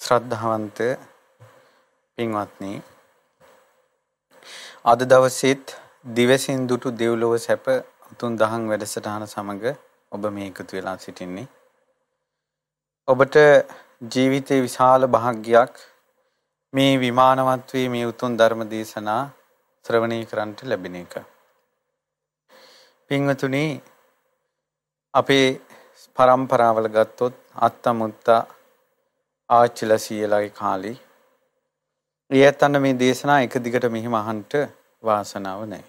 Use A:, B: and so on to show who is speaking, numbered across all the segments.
A: ශ්‍රද්ධාවන්ත පින්වත්නි අද දවසේත් දිවසින් දුටු දෙව්ලොව සැප උතුම් දහම් වැඩසටහන සමග ඔබ මේ එකතු වෙලා සිටින්නේ ඔබට ජීවිතේ විශාල භාග්යක් මේ විමානවත් වී මේ උතුම් ධර්ම දේශනා ශ්‍රවණය කරන්නට ලැබෙන එක. පින්වතුනි අපේ පරම්පරාවල ගත්තොත් අත්තමුත්තා ආච්චිලා සීයලාගේ කාලේ ඊයත් අන්න මේ දේශනා එක දිගට මෙහිම අහන්නට වාසනාව නැහැ.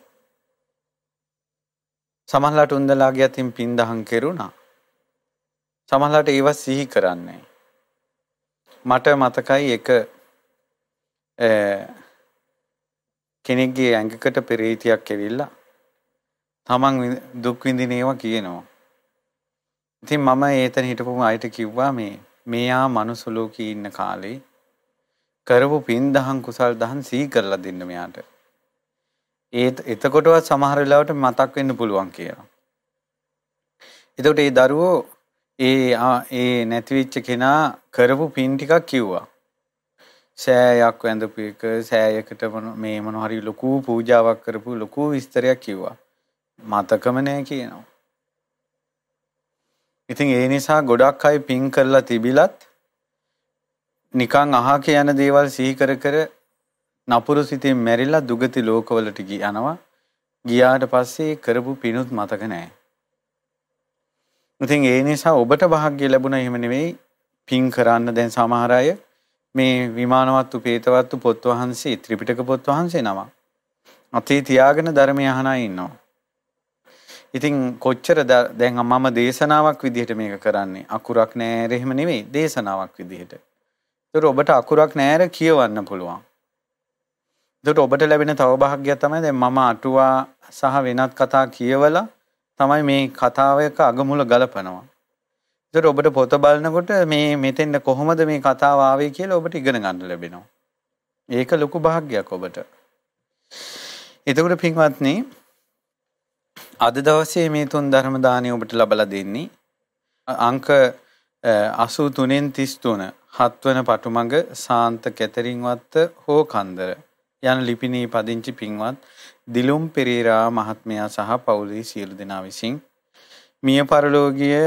A: සමහරලාට උන්දලාගේ අතින් පින් දහම් කෙරුණා. සමහරලාට ඒව සිහි කරන්නේ මට මතකයි එක කෙනෙක්ගේ ඇඟකට පෙරේතියක් ඇවිල්ලා තමන් දුක් විඳින ඒවා කියනවා. ඉතින් මම ඒතන හිටපුම අයට කිව්වා මේ මෙයා මනුස්ස ලෝකේ ඉන්න කාලේ කරපු පින් දහම් කුසල් දහම් සිහි කරලා දෙන්න මෙයාට. ඒත් එතකොටවත් සමහර වෙලාවට මතක් වෙන්න පුළුවන් කියලා. එතකොට ඒ දරුවෝ ඒ ඒ නැතිවෙච්ච කෙනා කරපු පින් ටිකක් කිව්වා. සෑයක් වැඳපු එක සෑයකට මේ මොන හරි ලොකු පූජාවක් කරපු ලොකු විස්තරයක් කිව්වා. මතකම නෑ කියනවා. ඉතින් ඒ නිසා ගොඩක් අය පින් කරලා තිබිලත් නිකන් අහක යන දේවල් සිහි කර කර නපුරු සිතින් මැරිලා දුගති ලෝකවලට යනවා. ගියාට පස්සේ කරපු පිනුත් මතක නැහැ. ඉතින් ඒ නිසා ඔබට වාග්ය ලැබුණා එහෙම නෙවෙයි පින් කරන්න දැන් සමහර අය මේ විමානවත්තු පේතවත්තු පොත් වහන්සේ ත්‍රිපිටක පොත් වහන්සේ නම. අතේ තියාගෙන ධර්මය අහන අය ඉන්නවා. ඉතින් කොච්චර දැන් මම දේශනාවක් විදිහට මේක කරන්නේ අකුරක් නෑර එහෙම නෙවෙයි දේශනාවක් විදිහට. ඒතර ඔබට අකුරක් නෑර කියවන්න පුළුවන්. ඒතර ඔබට ලැබෙන තව භාග්‍යයක් තමයි දැන් මම අටුවා සහ වෙනත් කතා කියවලා තමයි මේ කතාවක අගමුල ගලපනවා. ඒතර ඔබට පොත බලනකොට මේ මෙතෙන්ද කොහොමද මේ කතාව ආවේ කියලා ඔබට ඉගෙන ගන්න ලැබෙනවා. ඒක ලොකු භාග්‍යයක් ඔබට. එතකොට පින්වත්නි අද දවසේ මේ තුන් ධර්ම දානය ඔබට ලබලා දෙන්නේ. අංක 83න් 33 හත්වන පටුමඟ සාන්ත කැතරින්වත්ත හෝ කන්දර යන ලිපිනී පදිංචි පින්වත් දිලුම් පෙරේරා මහත්මයා සහ පවුලේ සියලු දෙනා විසින් මිය පරලෝකීය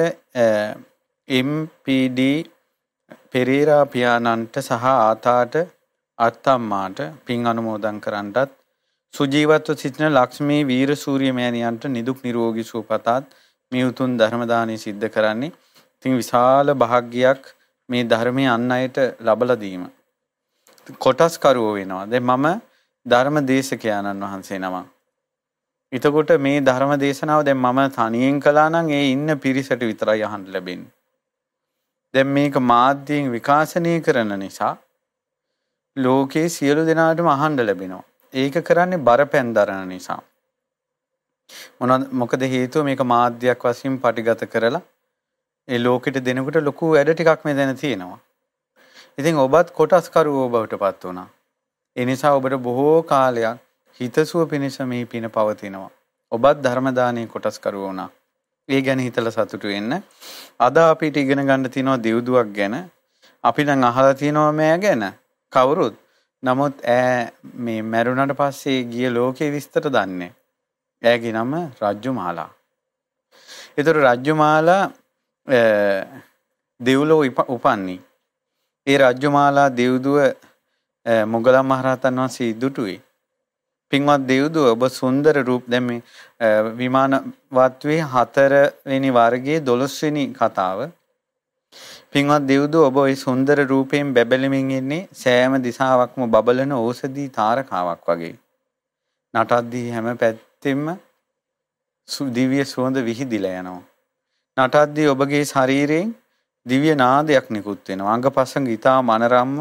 A: MPD පෙරේරා පියාණන්ට සහ ආතාට අත්තම්මාට පින් අනුමෝදන් කරන්නටත් සුජීවත්ව සිටින ලක්ෂ්මී වීර සූරිය මෑණියන්ට නිදුක් නිරෝගී සුවපතත් මේ උතුම් ධර්ම දානය සිද්ධ කරන්නේ. ඉතින් විශාල භාග්‍යයක් මේ ධර්මයේ අන් අයට ලබලා දීම. කොටස් කරුවෝ වෙනවා. දැන් මම ධර්ම දේශකයාණන් වහන්සේ නමක්. එතකොට මේ ධර්ම දේශනාව දැන් මම තනියෙන් කළා නම් ඒ ඉන්න පිරිසට විතරයි අහන්න ලැබෙන්නේ. දැන් මේක මාධ්‍යයෙන් විකාශනය කරන නිසා ලෝකේ සියලු දෙනාටම අහන්න ලැබෙනවා. ඒක කරන්නේ බරපැන් දරන නිසා. මොන මොකද හේතුව මේක මාධ්‍යයක් වශයෙන් පටිගත කරලා ඒ ලෝකෙට දෙනකොට ලොකු වැඩ ටිකක් මෙතන තියෙනවා. ඉතින් ඔබත් කොටස්කරුවෝ බවට පත් වුණා. ඒ නිසා ඔබට බොහෝ කාලයක් හිතසුව පිණිස මේ පින පවතිනවා. ඔබත් ධර්ම දානයේ කොටස්කරුවෝ වුණා. ඒ ගැන හිතලා සතුටු වෙන්න. අද අපිට ඉගෙන ගන්න තියෙනවා දිවුදුවක් ගැන. අපි නම් අහලා තියෙනවා මෑ ගැන. කවුරුත් නමුත් ඈ මේ මැරුණට පස්සේ ගිය ලෝකේ විස්තර දන්නේ. ඈගේ නම රජ්ජුමාලා. ඒතර රජ්ජුමාලා දෙව්ලොව උපන්නේ. ඒ රජ්ජුමාලා දෙව්දුව මොගලම් මහරහතන් වහන්සේ ඉදුටුවේ. පින්වත් දෙව්දුව ඔබ සුන්දර රූප දැන් මේ විමාන වත්වේ හතරවෙනි වර්ගයේ 12 වෙනි කතාව පින්වත් දෙව්දු ඔබ ওই සුන්දර රූපයෙන් බැබලෙමින් ඉන්නේ සෑම දිශාවක්ම බබලන ඕසදී තාරකාවක් වගේ. නටද්දී හැම පැත්තෙම දිව්‍ය සුවඳ විහිදිලා යනවා. නටද්දී ඔබගේ ශරීරයෙන් දිව්‍ය නාදයක් නිකුත් වෙනවා. අංගපසංග ඊතා මනරම්ම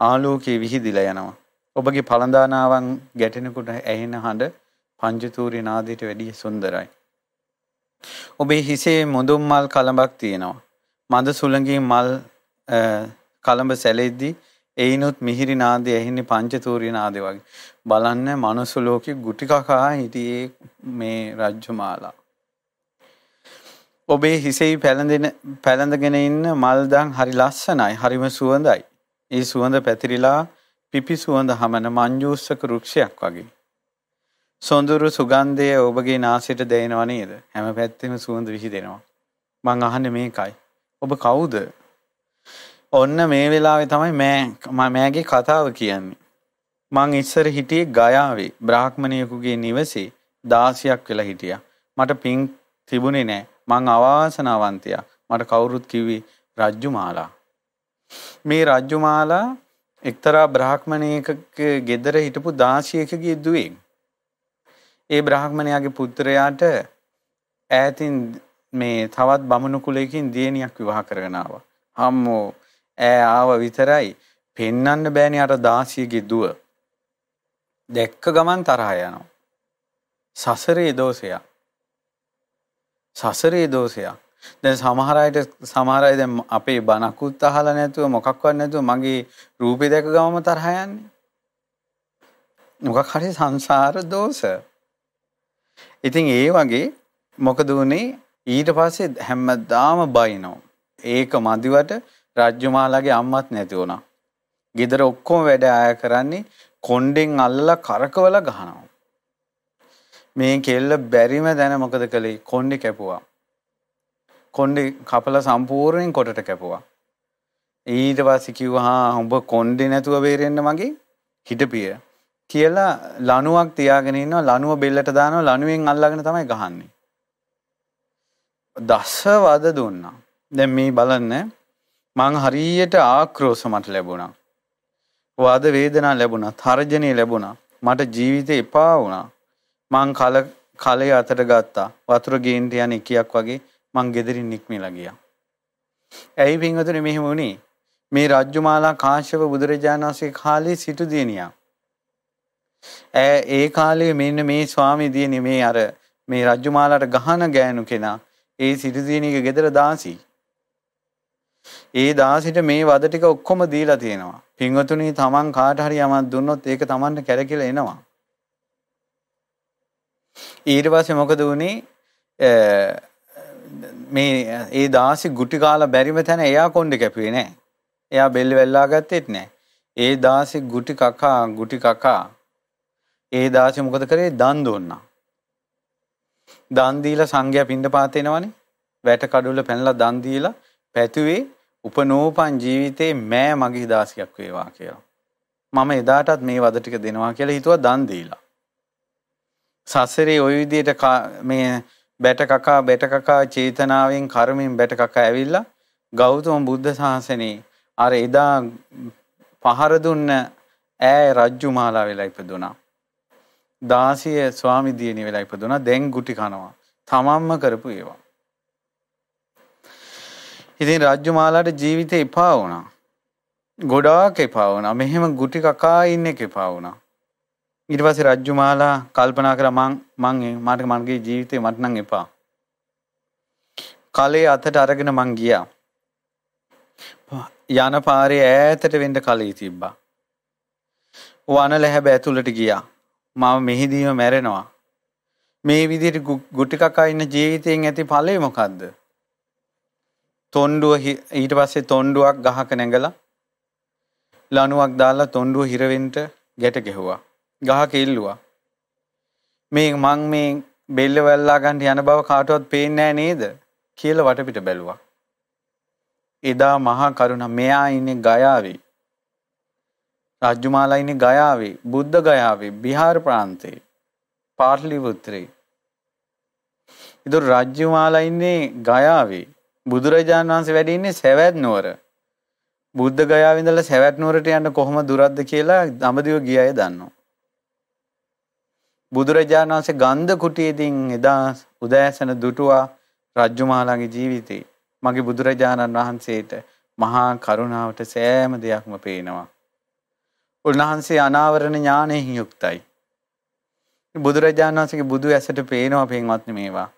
A: ආලෝකයේ විහිදිලා යනවා. ඔබගේ පළඳානාවන් ගැටෙනකොට ඇහෙන හඬ පංචතූරි නාදයට වැඩිය සුන්දරයි. ඔබේ හිසේ මුදුන් මල් කලඹක් තියෙනවා. මද සුළඟින් මල් කලඹ සැලෙද්දී එයිනුත් මිහිරි නාදය ඇහෙන්නේ පංචතූරි නාදය වගේ. බලන්න මනුස්ස ලෝකෙ ගුටි කකා හිටියේ මේ රජ්ජුමාලා. ඔබේ හිසෙහි පැළඳෙන පැළඳගෙන ඉන්න මල්දන් හරි ලස්සනයි. හරිම සුවඳයි. ඒ සුවඳ පැතිරිලා පිපි සුවඳ හමන මංජූස්සක වෘක්ෂයක් වගේ. සොඳුරු සුගන්ධය ඔබගේ නාසයට දැනෙනව නේද? හැම පැත්තෙම සුවඳ විහිදෙනවා. මං අහන්නේ මේකයි. ඔබ කවුද? ඔන්න මේ වෙලාවේ තමයි මෑ මෑගේ කතාව කියන්නේ. මං ඉස්සර හිටියේ ගයාවේ බ්‍රාහ්මණයෙකුගේ නිවසේ 16ක් වෙලා හිටියා. මට පින් තිබුණේ නෑ. මං අවාසනාවන්තයා. මට කවුරුත් කිව්වේ රජ්ජුමාලා. මේ රජ්ජුමාලා එක්තරා බ්‍රාහ්මණයක ගෙදර හිටපු 16කගේ දුවේ. ඒ බ්‍රාහ්මණයාගේ පුත්‍රයාට ඈතින් මේ තවත් බමුණු කුලයකින් දියණියක් විවාහ කරගෙන ආවා. අම්මෝ ඈ ආව විතරයි පෙන්වන්න බෑනේ අර දාසියගේ දුව. දැක්ක ගමන් තරහ යනවා. සසරේ දෝෂයක්. සසරේ දෝෂයක්. දැන් සමහර අයට සමහර අය දැන් අපේ බණකුත් අහලා නැතුව මොකක්වත් නැතුව මගේ රූපේ දැක ගමම තරහ යන්නේ. මොකක් හරි සංසාර දෝෂ. ඉතින් ඒ වගේ මොකද වුනේ ඊට පස්සේ හැමදාම බයිනෝ. ඒක මදිවට රාජ්‍යමාලාගේ අම්මත් නැති වුණා. ගෙදර ඔක්කොම වැඩ ආය කරන්නේ කොණ්ඩෙන් අල්ලලා කරකවල ගහනවා. මේ කෙල්ල බැරිම දැන මොකද කළේ කොණ්ඩේ කැපුවා. කොණ්ඩේ කපලා සම්පූර්ණයෙන් කොටට කැපුවා. ඊට පස්සේ කිව්වා උඹ කොණ්ඩේ නැතුව බේරෙන්න මගේ හිටපිය. කියලා ලණුවක් තියාගෙන ඉන්නවා ලණුව බෙල්ලට දානවා ලණුවෙන් අල්ලගෙන තමයි ගහන්නේ. දස වද දුන්නා. දැන් මේ බලන්න මං හරියට ආක්‍රෝෂ මට ලැබුණා. වාද වේදනා ලැබුණා, තර්ජනය ලැබුණා. මට ජීවිතේ එපා වුණා. මං කල කලේ අතට ගත්තා. වතුර ගේන්න යන එකියක් වගේ මං ගෙදරින් නික්මිලා ගියා. ඇයි පින්වතුනි මෙහෙම වුණේ? මේ රජ්ජුමාලා කාශ්‍යප බුදුරජාණන් වහන්සේ කාලේ සිටු දිනියා. ඒ කාලේ මෙන්න මේ ස්වාමී දියණිය මේ අර මේ රජ්ජුමාලාට ගහන ගෑනු කෙනා ඒ සිටු දියණියගේ ගෙදර දාසි. ඒ දාසිට මේ වද ටික ඔක්කොම දීලා තියෙනවා. පින්වතුනි තමන් කාට හරි යමක් දුන්නොත් ඒක තමන්ට කැරකිලා එනවා. ඊට පස්සේ මොකද වුනේ මේ ඒ දාසි ගුටි කාලා බැරිම තැන එයා කොණ්ඩේ කැපුවේ නෑ. එයා බෙල්ල වෙල්ලා ගත්තෙත් නෑ. ඒ දාසි ගුටි කකා ගුටි කකා ඒ දාසි මොකද කරේ දන් දුන්නා. දන් දීලා සංඝයා පින්ඩපාත එනවනේ. වැට කඩුවල පැනලා දන් දීලා පැතුවේ උපනෝපන් ජීවිතේ මෑ මගේ දාසියක් වේවා කියලා. මම එදාටත් මේ වද ටික දෙනවා කියලා හිතුවා දන් දීලා. සසරේ ওই විදිහට මේ බැට කකා බැට කකා චේතනාවෙන් කර්මෙන් බැට කකා ඇවිල්ලා ගෞතම බුද්ධ ශාසනේ අර එදා පහර දුන්න ඈ රජ්ජු මාලා වෙලා ඉපදුනා. දාසිය ස්වාමි දියණිය වෙලා ඉපදුනා. දැන් ගුටි කනවා. තමන්ම කරපු ඒවා. ඉතින් රාජ්‍යමාලාට ජීවිතේ එපා වුණා. ගොඩාක් එපා වුණා. මෙහෙම ගුටි කකා ඉන්න එක එපා වුණා. ඊට පස්සේ රාජ්‍යමාලා කල්පනා කරා මං මං මට මගේ ජීවිතේ මට නම් එපා. කලේ අතට අරගෙන මං ගියා. යන පාරේ ඈතට වෙන්න කලී තිබ්බා. වන ලැහැබ ඇතුළට ගියා. මම මෙහිදීම මැරෙනවා. මේ විදිහට ගුටි කකා ඉන්න ජීවිතයෙන් ඇති ඵලය මොකද්ද? තොණ්ඩුව ඊට පස්සේ තොණ්ඩුවක් ගහක නැගලා ලණුවක් දාලා තොණ්ඩුව හිරවෙන්න ගැට ගැහුවා. ගහක ඉල්ලුවා. මේ මං මේ බෙල්ල වැල්ලා ගන්න යන බව කාටවත් පේන්නේ නේද කියලා වටපිට බැලුවා. එදා මහා කරුණ මෙයා ඉන්නේ ගයාවේ. රාජ්‍යමාලා ඉන්නේ ගයාවේ, බුද්ධ ගයාවේ, බිහාර ප්‍රාන්තේ, පාටලිපුත්‍රේ. ඉතින් රාජ්‍යමාලා ඉන්නේ ගයාවේ. බුදුරජාණන් වහන්සේ වැඩ ඉන්නේ සවැත් නුවර. බුද්ධ ගයාවේ ඉඳලා සවැත් නුවරට යන්න කොහොම දුරක්ද කියලා දඹදිව ගිය අය දන්නවා. බුදුරජාණන් වහන්සේ ගන්ධ කුටියේදීන් එදා උදෑසන දුටුවා රජ්ජුමාලාගේ ජීවිතේ. මගේ බුදුරජාණන් වහන්සේට මහා කරුණාවට සෑම දෙයක්ම පේනවා. උන්වහන්සේ අනාවරණ ඥානයෙන් යුක්තයි. බුදුරජාණන් වහන්සේගේ බුදු ඇසට පේනවා පින්වත්නි මේවා.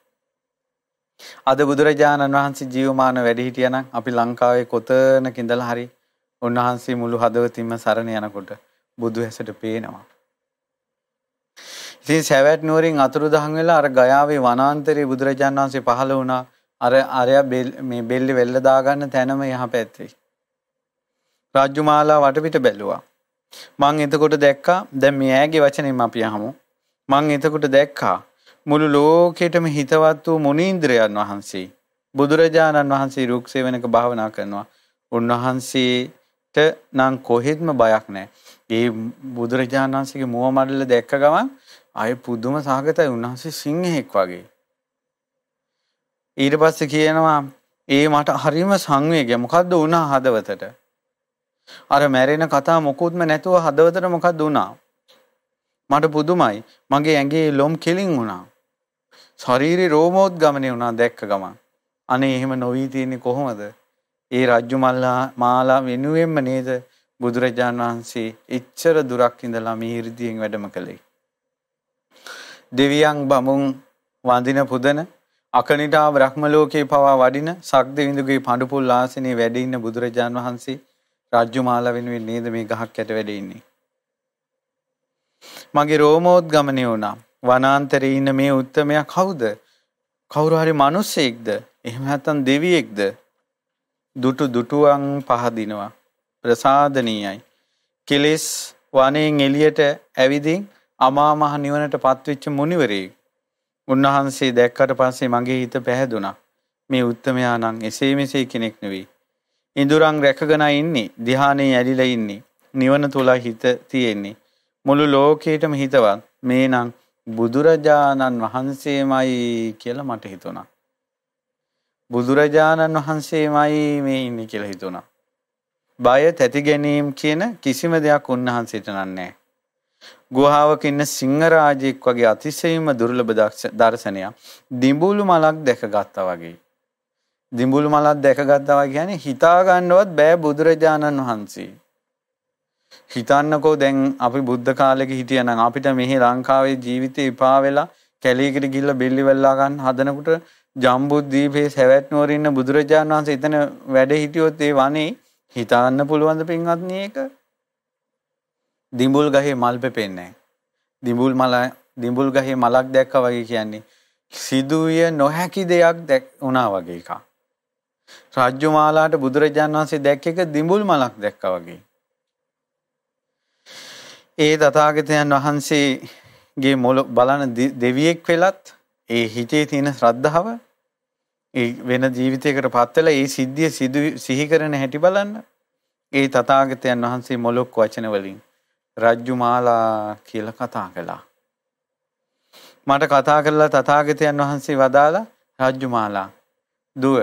A: අද බුදුරජාණන් වහන්සේ ජීවමාන වැඩ හිටියනම් අපි ලංකාවේ කොතනක ඉඳලා හරි උන්වහන්සේ මුළු හදවතින්ම සරණ යනකොට බුදු ඇසට පේනවා. ඉතින් සැවැත් නුවරින් අතුරුදහන් වෙලා අර ගයාවේ වනාන්තරයේ බුදුරජාණන් වහන්සේ පහළ වුණා. අර අරයා මේ බෙල්ලේ වෙල්ල දාගන්න තැනම යහ පැත්තේ. රාජ්‍යමාලා වටපිට බැලුවා. මං එතකොට දැක්කා දැන් මේ ඈගේ වචනෙන් අපි අහමු. මං එතකොට දැක්කා මුළු ලෝකෙටම හිතවත් වූ මුනීන්ද්‍රයන් වහන්සේ බුදුරජාණන් වහන්සේ රුක් සේවනක භාවනා කරනවා. උන්වහන්සේට නම් කොහෙත්ම බයක් නැහැ. ඒ බුදුරජාණන් වහන්සේගේ මුව මඩල දැක්ක ගමන් ආයේ පුදුම සහගතයි උන්වහන්සේ සිංහෙක් වගේ. ඊට පස්සේ කියනවා ඒ මට හරිම සංවේගය මොකද්ද වුණා හදවතට අර මැරෙන කතා මොකුත්ම නැතුව හදවතට මොකක්ද වුණා? මට පුදුමයි. මගේ ඇඟේ ලොම් කෙලින් වුණා. ශරීරේ රෝමෝද්ගමනය වුණා දැක්ක ගමන්. අනේ එහෙම නොවී තියෙන්නේ කොහොමද? ඒ රජ්ජු මල්ලා මාලා වෙනුවෙන්ම නේද බුදුරජාණන් වහන්සේ එච්චර දුරක් ඉඳලා මේ 이르දියෙන් වැඩම කළේ? දෙවියන් බමුන් වඳින පුදන අකනිටා බ්‍රහ්ම ලෝකේ පවා වඩින සක්දෙවිඳුගේ පඬුපුල් ආසනේ වැඩ ඉන්න බුදුරජාන් වහන්සේ රාජ්‍යමාලා වෙනුවෙන් නේද මේ ගහක් යට වැඩ ඉන්නේ. මගේ රෝමෝද්ගමනය වුණා. වනාන්තරේ ඉන්න මේ උත්තමයා කවුද? කවුරු හරි මිනිසෙක්ද? එහෙම නැත්නම් දෙවියෙක්ද? දුටු දුටුවන් පහදිනවා. ප්‍රසාදනීයයි. කෙලෙස් වනයෙන් එළියට ඇවිදින් අමා මහ නිවනට පත්වෙච්ච මුනිවරයෙක්. උන්වහන්සේ දැක්කට පස්සේ මගේ හිත පැහැදුනා. මේ උත්තමයා නම් එසේ මෙසේ කෙනෙක් නෙවෙයි. ඉඳුරන් රැකගෙන ඉන්නේ, ධ්‍යානයේ ඇලිලා ඉන්නේ, නිවන තුල හිත තියෙන්නේ. මුළු ලෝකේටම හිතවත් මේ නම් බුදුරජාණන් වහන්සේමයි කියලා මට හිතුණා. බුදුරජාණන් වහන්සේමයි මේ ඉන්නේ කියලා හිතුණා. බය තැති ගැනීම කියන කිසිම දෙයක් උන්වහන්සේට නෑ. ගුහාවක ඉන්න සිංහරාජයෙක් වගේ අතිශයින්ම දුර්ලභ දර්ශනයක් දිඹුලු මලක් දැකගත්තා වගේ. දිඹුලු මලක් දැකගත්තා වගේ කියන්නේ හිතා ගන්නවත් බෑ බුදුරජාණන් වහන්සේ. හිතන්නකෝ දැන් අපි බුද්ධ කාලෙක හිටියනම් අපිට මෙහි ලංකාවේ ජීවිතේ එපා වෙලා කැලීකට ගිහිල්ලා බෙල්ලි වෙල්ලා ගන්න හදනකොට ජම්බුද්දීපේ සැවැත් නුවර ඉන්න බුදුරජාණන් වහන්සේ එතන වැඩ හිටියොත් ඒ වනේ හිතාන්න පුළුවන් ද පින්වත්නි ඒක දිඹුල් ගහේ මල් පෙපෙන්නේ දිඹුල් මල දිඹුල් ගහේ මලක් දැක්කා වගේ කියන්නේ සිදුවිය නොහැකි දෙයක් දැක් වුණා වගේ එකක්. රාජ්‍යමාලාට බුදුරජාණන් වහන්සේ දැක්ක එක දිඹුල් මලක් දැක්කා වගේ. ඒ තථාගතයන් වහන්සේගේ මොළ බලන දෙවියෙක් වෙලත් ඒ හිතේ තියෙන ශ්‍රද්ධාව ඒ වෙන ජීවිතයකට පත් වෙලා ඒ සිද්ධිය සිහි කරන හැටි බලන්න. ඒ තථාගතයන් වහන්සේ මොලොක් වචන වලින් රජ්ජුමාලා කියලා කතා කළා. මට කතා කරලා තථාගතයන් වහන්සේ වදාලා රජ්ජුමාලා දුව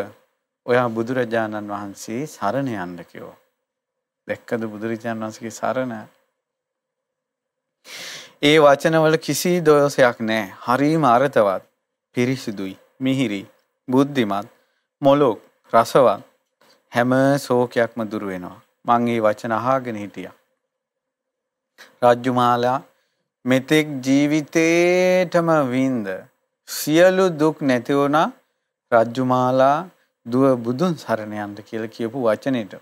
A: ඔයා බුදුරජාණන් වහන්සේ සරණ යන්න කිව්වා. දැක්කද බුදුරජාණන් වහන්සේගේ සරණ? ඒ වචනවල කිසි දෝෂයක් නැහැ. හරීම අර්ථවත්, පිරිසිදුයි, මිහිරි, බුද්ධිමත්, මොලොක්, රසවත් හැම ශෝකයක්ම දුර වෙනවා. මං මේ වචන අහගෙන හිටියා. රජ්ජුමාලා මෙතෙක් ජීවිතේටම වින්ද සියලු දුක් නැති වුණා රජ්ජුමාලා දුව බුදුන් සරණ යන්න කියලා කියපු වචනෙට.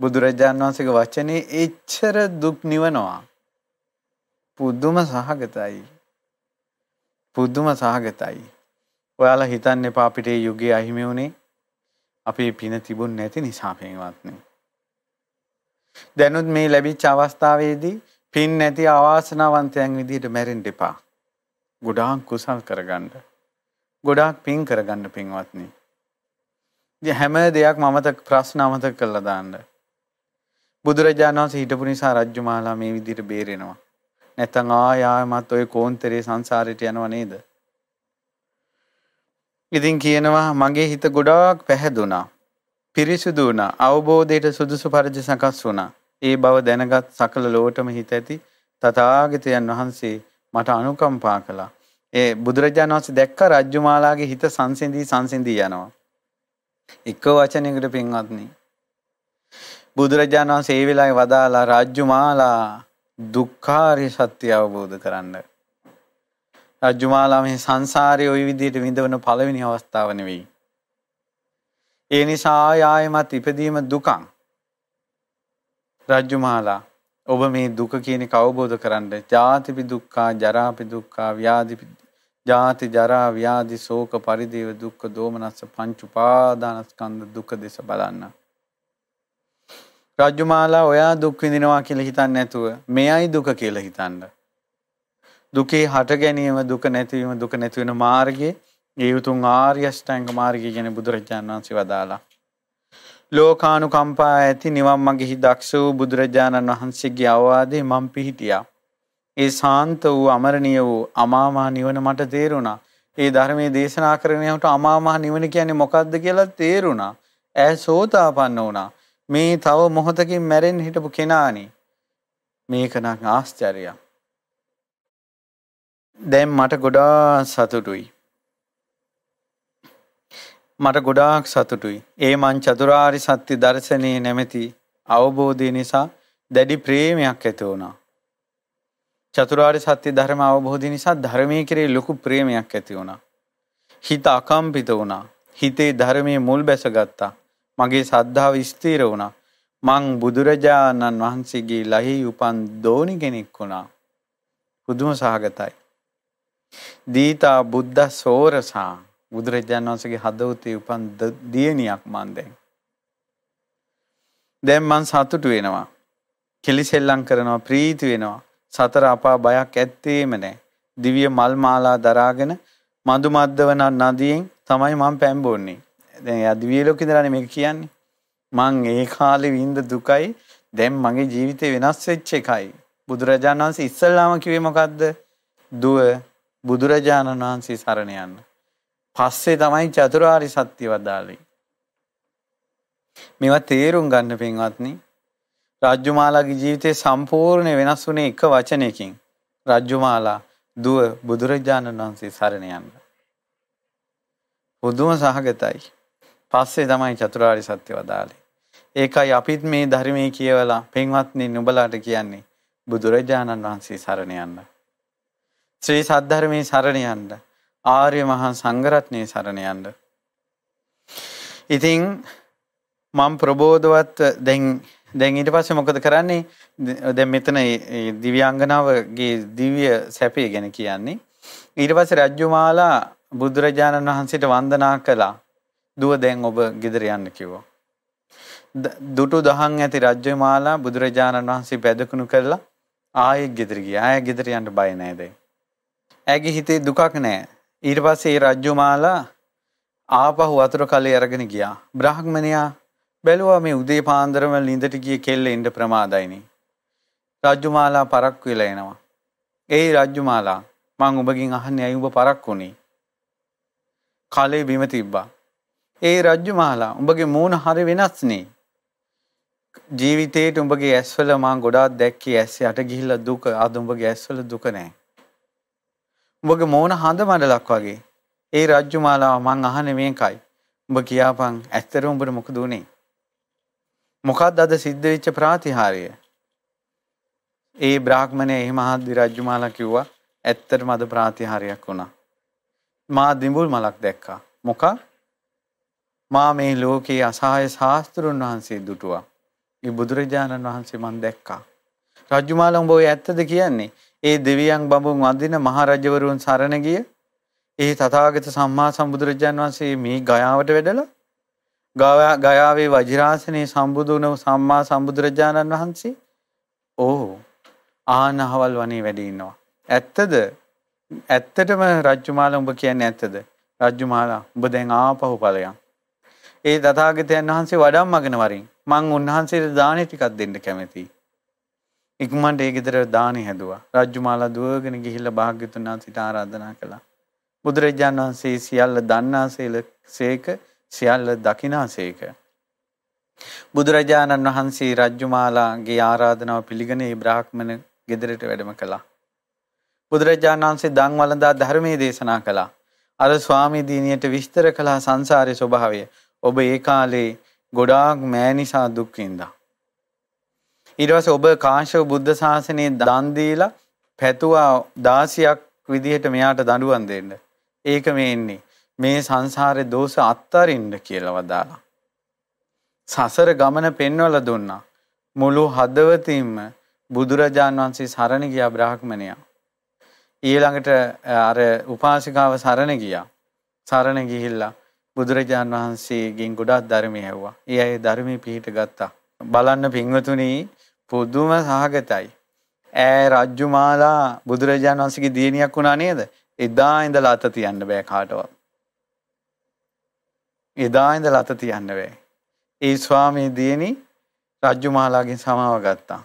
A: බුදුරජාණන් වහන්සේගේ වචනේ එච්චර දුක් නිවනවා. පුදුම සහගතයි. පුදුම සහගතයි. ඔයාලා හිතන්න එපා අපිට යුගයේ අහිමි වුණේ. අපේ පින තිබුණ නැති නිසා පේවත්නේ දැනුත් මේ ලැබිච්ච අවස්ථාවේදී පින් නැති අවාසනාවන්තයන් විදිහට මැරෙන්න එපා. ගොඩාක් කුසල් කරගන්න. ගොඩාක් පින් කරගන්න පින්වත්නි. ඉතින් හැම දෙයක්ම අමතක ප්‍රශ්න අමතක කරලා දාන්න. බුදුරජාණන් වහන්සේ හිටපු නිසා රජ්ජුමාලා මේ විදිහට බේරෙනවා. නැත්තම් ආය ආයමත් ඔය කෝන්තරේ සංසාරයට යනව නේද? ඉතින් කියනවා මගේ හිත ගොඩාක් පැහැදුනා. පිරිසුදු වුණා. අවබෝධයට සුදුසු පරිදි සකස් වුණා. ඒ බව දැනගත් සකල ලෝටම හිත ඇති තථාගතයන් වහන්සේ මට අනුකම්පා කළා. ඒ බුදුරජාණන් වහන්සේ දැක්ක රජ්ජුමාලාගේ හිත සංසිඳී සංසිඳී යනවා. එක වචනයකට පින්වත්නි. බුදුරජාණන් වහන්සේ ඒ වෙලාවේ වදාලා රාජ්‍යමාලා දුක්ඛාරිය සත්‍ය අවබෝධ කරන්න. රාජ්‍යමාලා මේ සංසාරයේ ওই විදිහට විඳවන පළවෙනි අවස්ථාව නෙවෙයි. ඒ නිසා ආයමත් ඉපදීම දුකක්. රාජ්‍යමාලා ඔබ මේ දුක කියන එක අවබෝධ කරන්න. ජාතිපි දුක්ඛා, ජරාපි දුක්ඛා, ව්‍යාධිපි ජාති ජරා ව්‍යාධි ශෝක පරිදේව දුක්ඛ දෝමනස්ස පංච උපාදානස්කන්ධ දුක දෙස බලන්න. රජ්ජුමාලා ඔයා දුක් විඳිනවා කියලා හිතන්නේ නැතුව මෙයයි දුක කියලා හිතන්න. දුකේ හට ගැනීම දුක නැතිවීම දුක නැති වෙන මාර්ගයේ ඒ උතුම් ආර්ය අෂ්ටාංග මාර්ගය කියන බුදුරජාණන් වහන්සේ වදාලා. ලෝකානුකම්පා ඇති නිවන් මගෙහි දක්ෂ වූ බුදුරජාණන් වහන්සේගේ අවවාදේ මම පිහිටියා. ඒ සාන්ත වූ අමරණීය වූ අමාමහ නිවන මට තේරුණා. ඒ ධර්මයේ දේශනා කරන යනට අමාමහ නිවන කියන්නේ මොකක්ද කියලා තේරුණා. ඈ සෝතාපන්න වුණා. මේ තව මොහොතකින් මැරෙන්න හිටපු කෙනානි. මේක නම් ආශ්චර්යයක්. දැන් මට ගොඩාක් සතුටුයි. මට ගොඩාක් සතුටුයි. ඒ මං චතුරාරි සත්‍ය දර්ශනයේ නැමැති අවබෝධය නිසා දැඩි ප්‍රේමයක් ඇති වුණා. චතුරාර්ය සත්‍ය ධර්ම අවබෝධය නිසා ධර්මයේ කෙරේ ලොකු ප්‍රේමයක් ඇති වුණා. හිත අකම්පිත වුණා. හිතේ ධර්මයේ මුල් බැසගත්තා. මගේ සද්ධාව ස්ථීර වුණා. මං බුදුරජාණන් වහන්සේගේ ලහි උපන් දෝනි කෙනෙක් වුණා. පුදුම සහගතයි. දීතා බුද්ධ සෝරසා බුදුරජාණන් වහන්සේගේ හදවතේ උපන් දියණියක් මන් දැන්. දැන් මං සතුටු වෙනවා. කෙලිසෙල්ලම් කරනවා ප්‍රීති වෙනවා. සතර අපා බයක් ඇත්තේම නැහැ. දිව්‍ය මල් මාලා දරාගෙන මඳු මද්දවන නදියෙන් තමයි මම පැම්බොන්නේ. දැන් එයා දිව්‍ය ලෝකේ ඉඳලානේ මේක කියන්නේ. මං ඒ කාලේ විඳ දුකයි දැන් මගේ ජීවිතේ වෙනස් වෙච්ච එකයි. බුදුරජාණන් වහන්සේ ඉස්සල්ලාම කිව්වේ මොකද්ද? දුව බුදුරජාණන් වහන්සේ සරණ යන්න. පස්සේ තමයි චතුරාරි සත්‍ය වදාළේ. මේවා තේරුම් ගන්න පින්වත්නි රාජ්‍යමාලාගේ ජීවිතේ සම්පූර්ණ වෙනස් වුණේ එක වචනයකින්. රාජ්‍යමාලා දුව බුදුරජාණන් වහන්සේ සරණ යන්න. පුදුම සහගතයි. පස්සේ තමයි චතුරාර්ය සත්‍ය වදාළේ. ඒකයි අපිත් මේ ධර්මයේ කියවලා පින්වත්නි නුඹලාට කියන්නේ බුදුරජාණන් වහන්සේ සරණ යන්න. ශ්‍රී සද්ධර්මයේ සරණ යන්න. ආර්ය මහා සංඝරත්නයේ සරණ යන්න. ඉතින් මම ප්‍රබෝධවත් දැන් දැන් ඊට පස්සේ මොකද කරන්නේ? දැන් මෙතන දිව්‍යාංගනාවගේ දිව්‍ය සැපේ ගැන කියන්නේ. ඊට පස්සේ රජ්ජුමාලා බුදුරජාණන් වහන්සේට වන්දනා කළා. දුව දැන් ඔබ ගෙදර යන්න කිව්වා. දුටු දහන් ඇති රජ්ජුමාලා බුදුරජාණන් වහන්සේ පැදකුණු කළා ආයෙත් ගෙදර ගියා. ආයෙ ගෙදර යන්න බය නැහැ දැන්. ඇගේ හිතේ දුකක් නැහැ. ඊට පස්සේ ඒ රජ්ජුමාලා ආපහු වතුර කලේ අරගෙන ගියා. බ්‍රාහ්මණයා බැලුවා මේ උදේ පාන්දරම ලිඳට ගිය කෙල්ල එන්න ප්‍රමාදයිනේ. රජ්ජුමාලා පරක්කු වෙලා එනවා. ඒයි රජ්ජුමාලා මං ඔබගෙන් අහන්නේ ඇයි ඔබ පරක්කු වුනේ? කලේ බිම තිබ්බා. ඒ රජ්ජුමාලා උඹගේ මූණ හරි වෙනස්නේ. ජීවිතේට උඹගේ ඇස්වල මං ගොඩාක් දැක්කේ ඇස් යට ගිහිල්ලා දුක. අද උඹගේ ඇස්වල දුක නැහැ. උඹගේ මූණ හඳ මඩලක් වගේ. ඒ රජ්ජුමාලා මං අහන්නේ මේකයි. උඹ කියාපන් ඇත්තටම උඹට මොකද උනේ? මොකක්ද අද සිද්ධ වෙච්ච ප්‍රාතිහාර්ය? ඒ බ්‍රාහ්මණය එහෙම ආද්දි රජ්ජුමාලා කිව්වා ඇත්තටම අද ප්‍රාතිහාර්යයක් වුණා. මා දිඹුල් මලක් දැක්කා. මොකක්? මා මේ ලෝකේ අසහාය ශාස්ත්‍රුන් වහන්සේ දුටුවා. ඒ බුදුරජාණන් වහන්සේ මන් දැක්කා. රජ්ජුමාලා උඹ ඔය ඇත්තද කියන්නේ? ඒ දෙවියන් බඹුන් වඳින මහරජවරුන් සරණ ගිය ඒ තථාගත සම්මා සම්බුදුරජාණන් වහන්සේ මේ ගයාවට වැඩලා ගයාවේ වජිරාසනයේ සම්බුදු වුණ සම්මා සම්බුදුරජාණන් වහන්සේ ඕ ආනහවල් වනේ වැඩ ඉන්නවා. ඇත්තද? ඇත්තටම රජ්ජුමාලා උඹ කියන්නේ ඇත්තද? රජ්ජුමාලා උඹ දැන් ආපහු ඵලයන්. ඒ තථාගතයන් වහන්සේ වඩම්මගෙන වරින් මං උන්වහන්සේට දානෙ ටිකක් දෙන්න කැමතියි. ඉක්මනට ඒ ගෙදර දානෙ හැදුවා. රජ්ජුමාලා දුවගෙන ගිහිල්ලා භාග්‍යතුන් වහන්සේට ආරාධනා කළා. බුදුරජාණන් වහන්සේ සියල්ල දන්නාසේල සේක සියල්ල දකිනාසේක. බුදුරජාණන් වහන්සේ රජ්ජුමාලාගේ ආරාධනාව පිළිගෙන ඒ බ්‍රාහ්මණ ගෙදරට වැඩම කළා. බුදුරජාණන් වහන්සේ දන් වළඳා ධර්මයේ දේශනා කළා. අර ස්වාමී දිනියට විස්තර කළා සංසාරේ ස්වභාවය. ඔබ ඒ කාලේ ගොඩාක් මෑ නිසා දුක් විඳා. ඊට පස්සේ ඔබ කාශ්‍යප බුද්ධ ශාසනයේ දන් දීලා පැතුවා 16ක් විදිහට මෙයාට දඬුවම් දෙන්න. ඒක මේ ඉන්නේ. මේ සංසාරේ දෝෂ අත්තරින්න කියලා වදාලා. සසර ගමන පෙන්වලා දුන්නා. මුළු හදවතින්ම බුදුරජාන් වහන්සේ සරණ ගියා බ්‍රාහ්මණයා. ඊළඟට අර උපාසිකාව සරණ ගියා. සරණ ගිහිල්ලා බුදුරජාන් වහන්සේගෙන් ගොඩාක් ධර්මය ඇහුවා. ඒ අය ධර්මයේ පිහිට ගත්තා. බලන්න පින්වතුනි පුදුම සහගතයි. ඈ රජ්ජුමාලා බුදුරජාණන් වහන්සේගේ දියණියක් වුණා නේද? එදා ඉඳලා අත තියන්න බෑ කාටවත්. එදා ඉඳලා අත තියන්න බෑ. ඒ ස්වාමී දියණි රජ්ජුමාලාගෙන් සමාව ගත්තා.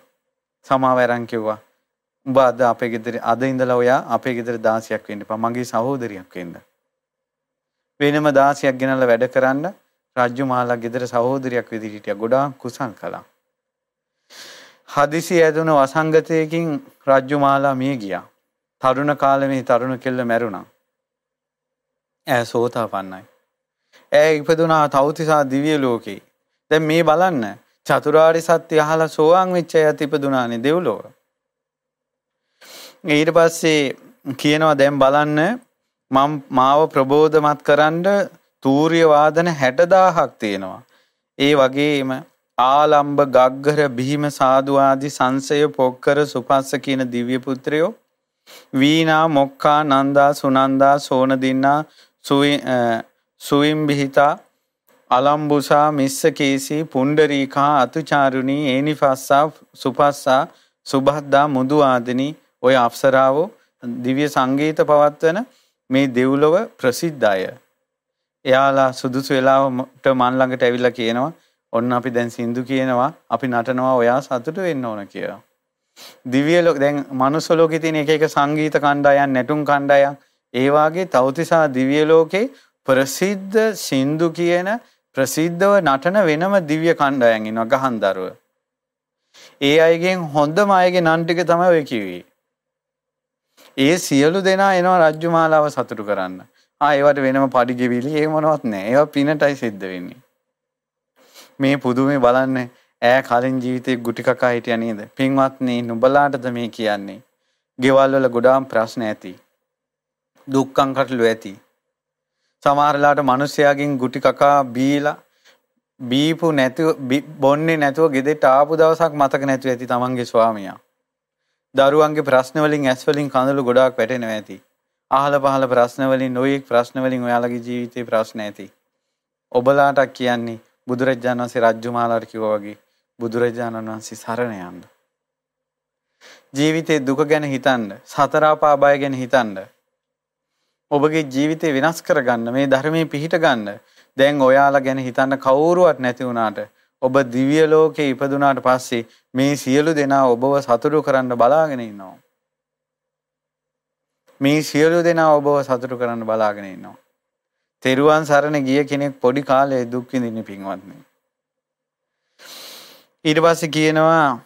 A: සමාව අරන් කිව්වා උඹ අද අපේ ගෙදර අද ඉඳලා ඔයා අපේ ගෙදර 16ක් වෙන්න එපා. මගේ සහෝදරියක් වෙන්න. වෙනම 16ක් ගෙනල්ලා වැඩ කරන්න රජ්ජුමාලා ගෙදර සහෝදරියක් විදිහට හිටියා. ගොඩාක් කුසල් කළා. හදිසි ඇදුන වසංගතයකින් රජ්ජුමාලා මිය ගියා. තරුණ කාලේ මේ තරුණ කෙල්ල මැරුණා. ඈ සෝතාපන්නයි. ඈ ඉපදුනා තවතිසා දිව්‍ය ලෝකේ. දැන් මේ බලන්න චතුරාර්ය සත්‍ය අහලා සෝවාන් වෙච්ච අයත් ඉපදුනානේ දෙව්ලොව. ඊට පස්සේ කියනවා දැන් බලන්න මම මාව ප්‍රබෝධමත් කරන්න තූර්ය වාදන 60000ක් තියෙනවා. ඒ වගේම ආලම්බ ගග්ගර බිහිම සාදු ආදි සංසය පොක්කර සුපස්ස කියන දිව්‍ය පුත්‍රයෝ වීණා මොක්කා නන්දා සුනන්දා සෝනදින්නා සුවිම්බිහිතා අලම්බුසා මිස්සකේසී පුණ්ඩරීකා අතුචාරුණී ඒනිෆස්සා සුපස්සා සුබද්දා මුදු ආදිනී ඔය අප්සරාවෝ දිව්‍ය සංගීත පවත්වන මේ දෙව්ලොව ප්‍රසිද්ධ අය. එයාලා සුදුසු වෙලාවට මන් ළඟට ඇවිල්ලා කියනවා ඔන්න අපි දැන් සින්දු කියනවා අපි නටනවා ඔයා සතුට වෙන්න ඕන කියලා. දිව්‍ය ලෝක දැන් මනුස්ස ලෝකේ තියෙන එක එක සංගීත කණ්ඩායම් නැටුම් කණ්ඩායම් ඒ වාගේ තවතිසා දිව්‍ය ලෝකේ ප්‍රසිද්ධ සින්දු කියන ප්‍රසිද්ධව නටන වෙනම දිව්‍ය කණ්ඩායම් ඉන්නවා ගහන්දරුව. ඒ අයගෙන් හොඳම අයගේ නම් ටික තමයි ඔය කිව්වේ. ඒ සියලු දෙනා එනවා රජ්ජුමාලාව සතුටු කරන්න. ආ ඒවට වෙනම පඩි ගෙවිලි ඒ මොනවත් නැහැ. ඒවා පිනටයි සිද්ධ වෙන්නේ. මේ පුදුමේ බලන්න ඈ කලින් ජීවිතේ ගුටි කකා හිටියා නේද? පින්වත්නි නුඹලාටද මේ කියන්නේ? ගෙවල් වල ගොඩාක් ප්‍රශ්න ඇති. දුක්ඛං කටළු ඇති. සමහරලාට මිනිස්යාගෙන් ගුටි කකා බීලා බීපු නැතුව බොන්නේ නැතුව ගෙදෙට්ට ආපු දවසක් මතක නැතුව ඇති තමන්ගේ ස්වාමියා. දරුවන්ගේ ප්‍රශ්න වලින් ඇස් වලින් කඳුළු ගොඩාක් වැටෙනවා ඇති. අහල පහල ප්‍රශ්න වලින් නොයෙක් ප්‍රශ්න වලින් ඔයාලගේ ජීවිතේ ප්‍රශ්න ඇති. ඔබලාට කියන්නේ බුදුරජාණන් වහන්සේ රජ්ජුමාලාට කිව්වා වගේ බුදුරජාණන් වහන්සේ සරණ යන්න. ජීවිතේ දුක ගැන හිතන්න, සතර ආපාය ගැන හිතන්න. ඔබගේ ජීවිතේ වෙනස් කරගන්න, මේ ධර්මයේ පිහිට ගන්න. දැන් ඔයාලා ගැන හිතන්න කවුරුවත් නැති වුණාට ඔබ දිව්‍ය ලෝකේ ඉපදුනාට පස්සේ මේ සියලු දෙනා ඔබව සතුටු කරන්න බලාගෙන ඉන්නවා. මේ සියලු දෙනා ඔබව සතුටු කරන්න බලාගෙන ඉන්නවා. තෙරුවන් සරණ ගිය කෙනෙක් පොඩි කාලේ දුක් විඳින්න පින්වත්නි. ඊට පස්සේ කියනවා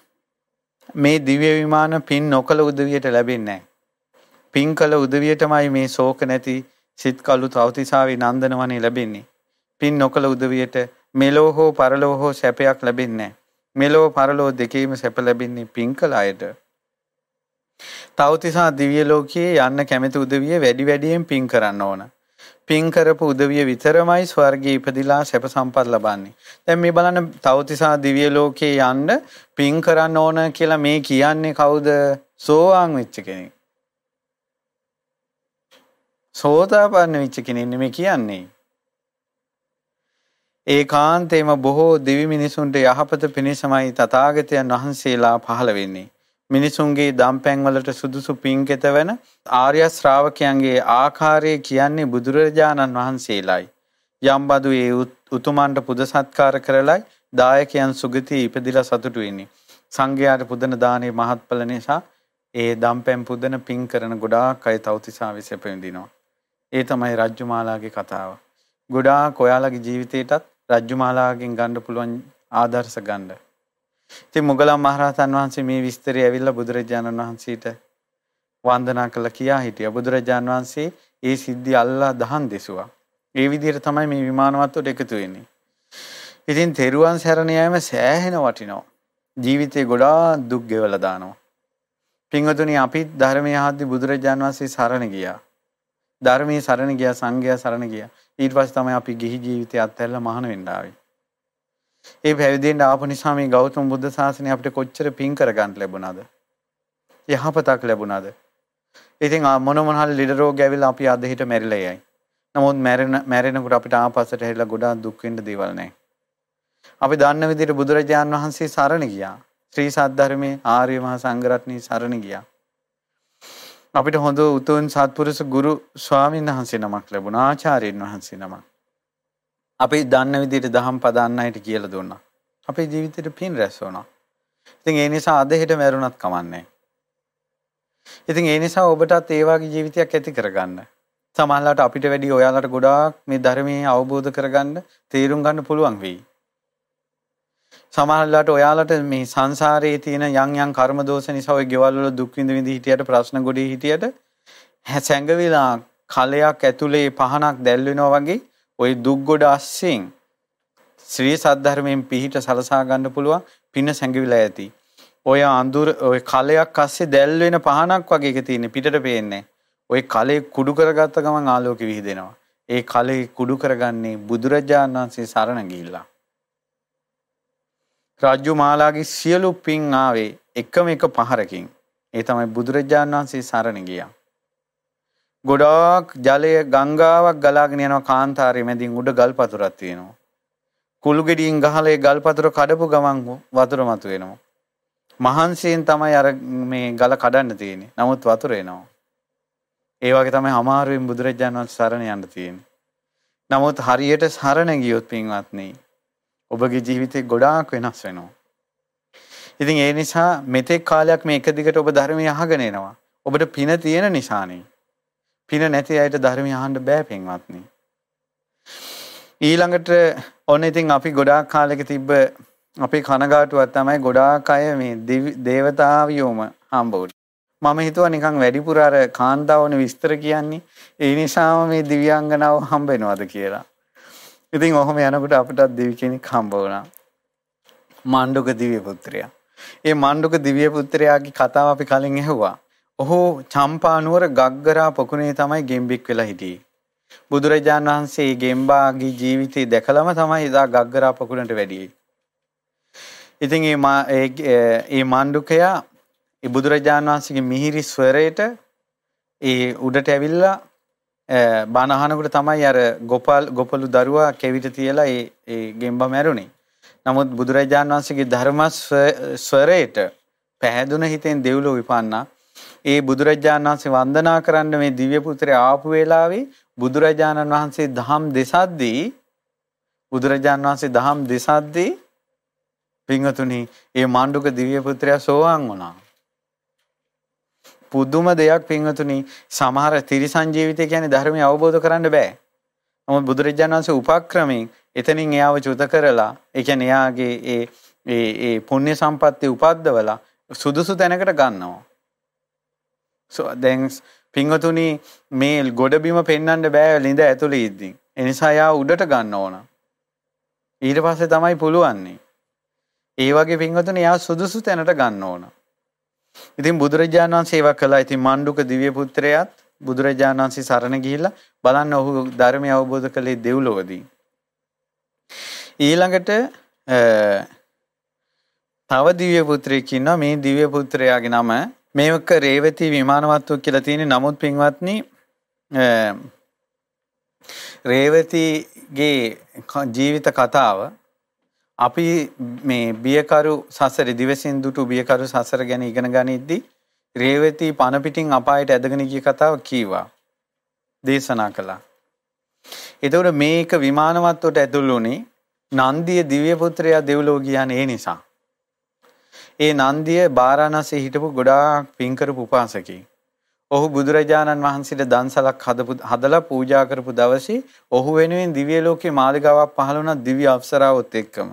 A: මේ දිව්‍ය විමාන පින් නොකල උදවියට ලැබෙන්නේ පින් කළ උදවියටමයි මේ ශෝක නැති සිත් කළු තවතිසාවේ නන්දනවනේ ලැබෙන්නේ. පින් නොකල උදවියට මෙලෝ හෝ පරලෝ හෝ සැපයක් ලැබෙන්නේ මෙලෝ පරලෝ දෙකේම සැප ලැබෙන්නේ පින් කළ අයට. තවතිසා දිව්‍ය ලෝකයේ යන්න කැමති උදවිය වැඩි වැඩියෙන් පින් කරන්න ඕන. පින් කරපු උදවිය විතරමයි ස්වර්ගයේ ඉපදිලා සැප සම්පත් ලබන්නේ. දැන් මේ බලන්න තවතිසා දිව්‍ය ලෝකයේ යන්න පින් කරන්න ඕන කියලා මේ කියන්නේ කවුද? සෝවාන් වෙච්ච කෙනෙක්. සෝතාපන්න වෙච්ච කෙනෙක් නෙමෙයි කියන්නේ. ඒකාන්තේම බොහෝ දිවි මිනිසුන්ට යහපත පිණිසමයි තථාගතයන් වහන්සේලා පහළ වෙන්නේ. මිනිසුන්ගේ දම්පැන්වලට සුදුසු පින්කෙත වෙන ආර්ය ශ්‍රාවකයන්ගේ ආකාරය කියන්නේ බුදුරජාණන් වහන්සේලායි. යම්බදු ඒ උතුමන්ට පුද සත්කාර කරලයි දායකයන් සුගතිය ඉපදිලා සතුටු වෙන්නේ. සංඝයාට පුදන දානේ මහත්ඵල නිසා ඒ දම්පැන් පුදන පින් කරන ගොඩාක් අය තවතිසා විසප විඳිනවා. ඒ තමයි රජ්ජුමාලාගේ කතාව. ගොඩාක් ඔයාලගේ ජීවිතේටත් රජ්ජුමාලාගෙන් ගන්න පුළුවන් ආදර්ශ ගන්න. ඉතින් මුගලන් මහරහතන් වහන්සේ මේ විස්තරය ඇවිල්ලා බුදුරජාණන් වහන්සේට වන්දනා කළා කියා හිටියා. බුදුරජාණන් වහන්සේ ඒ සිද්ධි අල්ලා දහන් දෙසුවා. ඒ විදිහට තමයි මේ විමානවත්වට එකතු වෙන්නේ. ඉතින් තෙරුවන් සරණ යෑම සෑහෙන වටිනවා. ජීවිතේ ගොඩාක් දුක් ගෙවලා දානවා. පින්වතුනි අපි ධර්මයේ ආද්දි බුදුරජාන් වහන්සේ සරණ ගියා. ධර්මයේ සරණ ගියා සංඝයා සරණ ගියා. ඊට පස්සේ තමයි අපි ගිහි ජීවිතය අත්හැරලා මහාන වෙන්න ආවේ. ඒ පැවිදෙන්න ආපු නිසා මේ ගෞතම බුද්ධ ශාසනය අපිට කොච්චර පින් කරගන්න ලැබුණාද? යහපතක් ලැබුණාද? ඉතින් මොන මොන හරි ලෙඩ රෝග ඇවිල්ලා අපි අද හිට මැරිලා යයි. නමුත් මැරෙන මැරෙනකොට අපිට ආපස්සට හැරිලා ගොඩාක් දුක් වෙන්න දේවල් නැහැ. අපි දන්න විදිහට බුදුරජාන් වහන්සේ සරණ ගියා. ශ්‍රී සද්ධර්මයේ ආර්ය මහා සංඝරත්නයේ සරණ ගියා. අපිට හොඳ උතුම් සත්පුරුෂ ගුරු ස්වාමීන් වහන්සේ නමක් ලැබුණා ආචාර්යන් වහන්සේ නමක්. අපි දන්න විදිහට දහම් පදන්න අයට කියලා දුන්නා. අපේ ජීවිතේට පින් රැස් වුණා. ඉතින් ඒ නිසා අද හෙට මැරුණත් කමන්නේ ඉතින් ඒ නිසා ඔබටත් ඒ වගේ ජීවිතයක් ඇති කරගන්න. සමහරවිට අපිට වැඩි ඔයාලට ගොඩාක් මේ ධර්මයේ අවබෝධ කරගන්න, තේරුම් ගන්න පුළුවන් වෙයි. සමහරවිට ඔයාලට මේ සංසාරයේ තියෙන යම් යම් කර්ම දෝෂ නිසා ඔය ගෙවල් වල දුක් විඳ විඳ හිටියට ප්‍රශ්න ගොඩේ හිටියට සැඟවිලා කලයක් ඇතුලේ පහනක් දැල් වෙනවා වගේ ওই දුක් ගොඩ අස්සෙන් ශ්‍රී සද්ධර්මයෙන් පිහිට සලසා ගන්න පුළුවන් පින සැඟවිලා ඇති. ඔය අඳුර ඔය කලයක් අස්සේ දැල් වෙන පහනක් වගේ එක තියෙන පිටට පේන්නේ. ওই කලේ කුඩු කරගත්ත ගමන් ආලෝකෙ විහිදෙනවා. ඒ කලේ කුඩු කරගන්නේ බුදුරජාණන් වහන්සේ සරණ ගිහිල්ලා. රාජ්‍ය මාලාගේ සියලු පින් ආවේ එකම එක පහරකින්. ඒ තමයි බුදුරජාණන් වහන්සේ සරණ ගියා. ගොඩාක් ජලය ගංගාවක් ගලාගෙන යනවා කාන්තාරයේ මැදින් උඩ ගල් පතුරක් තියෙනවා. කුළු ගෙඩියෙන් ගහලා ඒ ගල් පතුර කඩපු ගමන් වතුර මතුවෙනවා. මහන්සියෙන් තමයි අර මේ ගල කඩන්න තියෙන්නේ. නමුත් වතුර එනවා. ඒ වගේ තමයි අමාරුවෙන් බුදුරජාණන් වහන්සේ සරණ යන්න තියෙන්නේ. නමුත් හරියට සරණ ගියොත් පින්වත්නි ඔබගේ ජීවිතේ ගොඩාක් වෙනස් වෙනවා. ඉතින් ඒ නිසා මෙතෙක් කාලයක් මේ එක දිගට ඔබ ධර්මය අහගෙන එනවා. ඔබට පින තියෙන නිසානේ. පින නැති අයට ධර්මය අහන්න බෑ පින්වත්නි. ඊළඟට ඔන්න ඉතින් අපි ගොඩාක් කාලෙක තිබ්බ අපේ කනගාටුවක් තමයි ගොඩාක් අය මේ දේවතාවියෝම හම්බ වුනේ. මම හිතුවා නිකන් වැඩිපුර අර කාන්තාවන විස්තර කියන්නේ ඒ නිසාම මේ දිව්‍යාංගනාව හම්බ වෙනවද කියලා. ඉතින් ඔහොම යනකොට අපිටත් දිවි කෙනෙක් හම්බ වුණා. මණ්ඩුක දිව්‍ය පුත්‍රයා. ඒ මණ්ඩුක දිව්‍ය පුත්‍රයාගේ කතාව අපි කලින් ඇහුවා. ඔහු චම්පා නුවර ගග්ගරා පොකුණේ තමයි ගෙම්බික් වෙලා හිටියේ. බුදුරජාන් වහන්සේ ගෙම්බාගේ ජීවිතය දැකලම තමයි එදා ගග්ගරා පොකුණට වැඩියේ. ඉතින් ඒ ඒ මණ්ඩුකයා ඒ බුදුරජාන් වහන්සේගේ මිහිරි ස්වරයට ඒ උඩට ඇවිල්ලා බණ අහනකොට තමයි අර ගොපල් ගොපලු දරුවා කෙවිත තියලා ඒ ඒ ගෙම්බ මැරුණේ. නමුත් බුදුරජාණන් වහන්සේගේ ධර්ම ස්වරයට පැහැදුන හිතෙන් දෙව්ලොව විපන්නා. ඒ බුදුරජාණන් වහන්සේ වන්දනා කරන්න මේ දිව්‍ය පුත්‍රයා ආපු වෙලාවේ බුදුරජාණන් වහන්සේ දහම් දෙසද්දී බුදුරජාණන් වහන්සේ දහම් දෙසද්දී පින්වතුනි ඒ මාණ්ඩුක දිව්‍ය පුත්‍රයා සෝවාන් වුණා. පුදුම දෙයක් පින්වතුනි සමහර තිරිසන් ජීවිතය කියන්නේ ධර්මය අවබෝධ කරන්න බෑ. නමුත් බුදුරජාණන් වහන්සේ උපක්‍රමයෙන් එතනින් එයාව චුත කරලා ඒ කියන්නේ එයාගේ ඒ ඒ ඒ පුණ්‍ය සම්පත්තිය උපද්දවලා සුදුසු තැනකට ගන්නවා. So දැන් පින්වතුනි මේ ගොඩබිම පෙන්වන්න බෑ ළිඳ ඇතුළේ ඉද්දි. ඒ නිසා යා උඩට ගන්න ඕන. ඊට පස්සේ තමයි පුළුවන්නේ. ඒ වගේ පින්වතුනි යා සුදුසු තැනට ගන්න ඕන. ඉතින් බුදුරජාණන් වහන්සේ ඒවා කළා. ඉතින් මණ්ඩුක දිව්‍ය පුත්‍රයාත් බුදුරජාණන් වහන්සේ සරණ ගිහිල්ලා බලන්න ඔහු ධර්මය අවබෝධ කළේ දෙව්ලොවදී. ඊළඟට තව දිව්‍ය පුත්‍රයෙක් ඉන්නවා. මේ දිව්‍ය පුත්‍රයාගේ නම මේක රේවති විමානවත්ව කියලා තියෙන නමුත් පින්වත්නි රේවතිගේ ජීවිත කතාව අපි මේ බියකරු සසර දිවසින් දුටු බියකරු සසර ගැන ඉගෙන ගනිද්දී රේවති පණ පිටින් අපායට ඇදගෙන ගිය කතාව කීවා. දේශනා කළා. එතකොට මේක විමානවත්වට ඇතුළු වුණේ නන්දිය දිව්‍ය පුත්‍රයා දෙව්ලොව ගියානේ ඒ නිසා. ඒ නන්දිය බාරාණසී හිටපු ගොඩාක් පින්කරපු උපාසකෙක්. ඔහු බුදුරජාණන් වහන්සේට දන්සලක් හදපු හදලා පූජා කරපු දවසේ ඔහු වෙනුවෙන් දිව්‍ය ලෝකේ මාලිගාවක් පහළ වුණා දිව්‍ය අප්සරාවොත් එක්කම.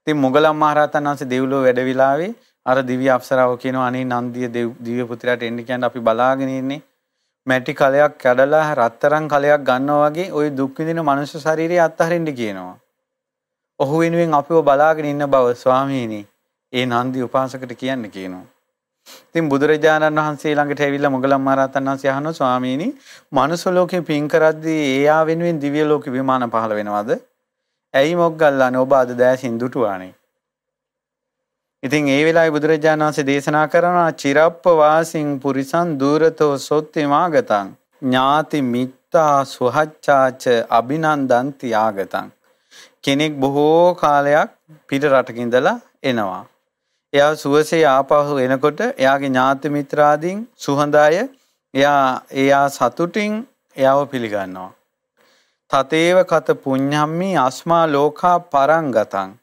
A: ඉතින් මොගලම් මහරහතන් වහන්සේ දෙව්ලොව වැඩවිලාවේ අර දිව්‍ය අප්සරාව කියනවා අනේ නන්දිය දිව්‍ය පුත්‍රයාට එන්න කියන්නේ අපි බලාගෙන ඉන්නේ මැටි කලයක් කැඩලා රත්තරන් කලයක් ගන්නවා වගේ ওই දුක් විඳින මනුෂ්‍ය ශරීරය අත්හරින්න කියනවා. ඔහු වෙනුවෙන් අපිව බලාගෙන ඉන්න බව ස්වාමීනි ඒ නන්දි උපාසකට කියන්න කියනවා. ඉතින් බුදුරජාණන් වහන්සේ ළඟට ඇවිල්ලා මොගලන් මහරහතන් වහන්සේ අහනවා ස්වාමීනි මනුස්ස ලෝකේ පින් කරද්දී එයා වෙනුවෙන් දිව්‍ය ලෝක විමාන පහළ වෙනවද? ඇයි මොග්ගල්ලානේ ඔබ අද දැසින් දුටුවානේ? ඉතින් ඒ වෙලාවේ බුදුරජාණන් වහන්සේ දේශනා කරනවා චිරප්ප වාසින් පුරිසන් දූරතෝ සොත්ති මාගතං ඥාති මිත්තා සුහච්චාච අභිනන්දන්ති ආගතං කෙනෙක් බොහෝ කාලයක් පිට රටක ඉඳලා එනවා එයා සුවසේ ආපහු එනකොට එයාගේ ඥාති මිත්‍රාදීන් සුහඳය එයා එයා සතුටින් එයාව පිළිගන්නවා. තතේව කත පුඤ්ඤම්මි අස්මා ලෝකා පරංගතං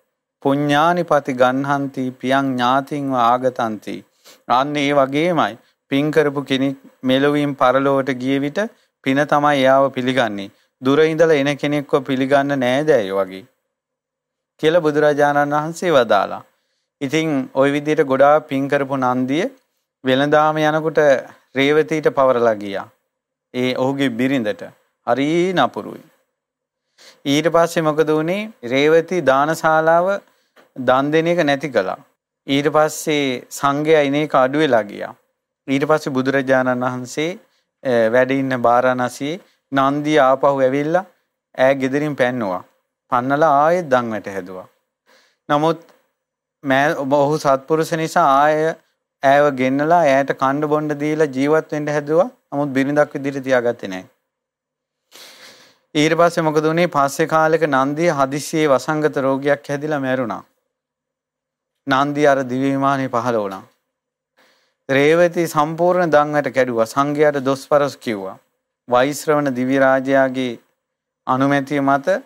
A: පුඤ්ඤානිපති ගන්හන්ති පියං ඥාතින්ව ආගතන්ති. අන්න ඒ වගේමයි පින් කරපු කෙනෙක් මෙලොවින් පරලොවට ගිය විට පින තමයි එයාව පිළිගන්නේ. දුර ඉඳලා එන කෙනෙක්ව පිළිගන්න නෑදෑයෝ වගේ. කියලා බුදුරජාණන් වහන්සේ වදාලා. ඉතින් ওই විදිහට ගොඩාක් පින් කරපු නන්දිය වෙළඳාම යනකොට රේවතීට පවරලා ගියා. ඒ ඔහුගේ බිරිඳට හරි නපුරුයි. ඊට පස්සේ මොකද වුනේ? රේවතී දානශාලාව දන් දෙන එක නැති කළා. ඊට පස්සේ සංඝයා ඉනේක අඩු වෙලා ගියා. ඊට පස්සේ බුදුරජාණන් වහන්සේ වැඩ ඉන්න බාරාණසියේ නන්දිය ආපහු ඇවිල්ලා ඈ ගෙදරින් පැන්නුවා. පන්නලා ආයෙත් දන් වැට හැදුවා. නමුත් මෑ ඔහු සත්පුරුෂ නිසා ආය ඈව ගෙන්නලා ඈට කණ්ඩ බොණ්ඩ දීලා ජීවත් වෙන්න හැදුවා. නමුත් බිරිඳක් විදිහට තියාගත්තේ නැහැ. ඊට පස්සේ මොකද වුනේ? පස්සේ කාලෙක නන්දිය හදිස්සියේ වසංගත රෝගයක් හැදිලා මැරුණා. නන්දිය අර දිව්‍ය විමානේ පහළ වුණා. රේවති සම්පූර්ණ දන්වට කැඩුවා. සංඝයාට දොස්පරස් කිව්වා. වෛශ්‍රවණ දිව්‍ය රාජයාගේ අනුමැතිය මත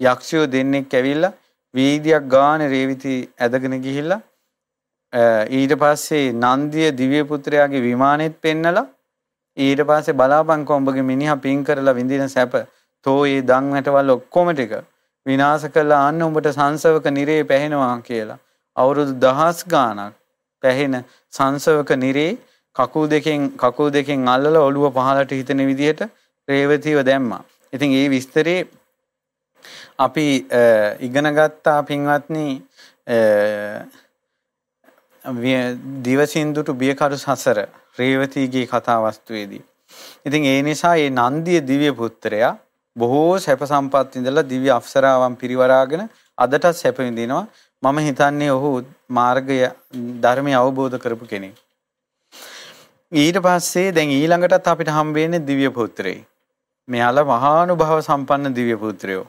A: යක්ෂයෝ දෙන්නෙක් ඇවිල්ලා වීදියක් ගානේ රේවිති ඇදගෙන ගිහිල්ලා ඊට පස්සේ නන්දිය දිව්‍ය පුත්‍රයාගේ විමානෙත් පෙන්නලා ඊට පස්සේ බලාපං කොඹගේ මිනිහා පින් කරලා විඳින සැප තෝ ඒ දන් වැටවල් ඔක්කොම ටික විනාශ කළා අන්න උඹට සංසවක නිරේ පැහෙනවා කියලා අවුරුදු දහස් ගාණක් පැහෙන සංසවක නිරේ කකුල් දෙකෙන් කකුල් දෙකෙන් අල්ලලා ඔළුව පහළට හිතෙන විදිහට රේවතිව දැම්මා. ඉතින් ඒ විස්තරේ අපි ඉගෙන ගත්තා පින්වත්නි දිවසින්දුට බියකරු සසර රේවතීගේ කතා වස්තුවේදී. ඉතින් ඒ නිසා මේ නන්දිය දිව්‍ය පුත්‍රයා බොහෝ සැප සම්පත් ඉඳලා දිව්‍ය අප්සරාවන් පිරිවරාගෙන අදටත් සැප විඳිනවා. මම හිතන්නේ ඔහු මාර්ගය ධර්මය අවබෝධ කරපු කෙනෙක්. ඊට පස්සේ දැන් ඊළඟටත් අපිට හම්බ වෙන්නේ දිව්‍ය පුත්‍රයෙක්. මෙයාලා මහානුභාව සම්පන්න දිව්‍ය පුත්‍රයෝ.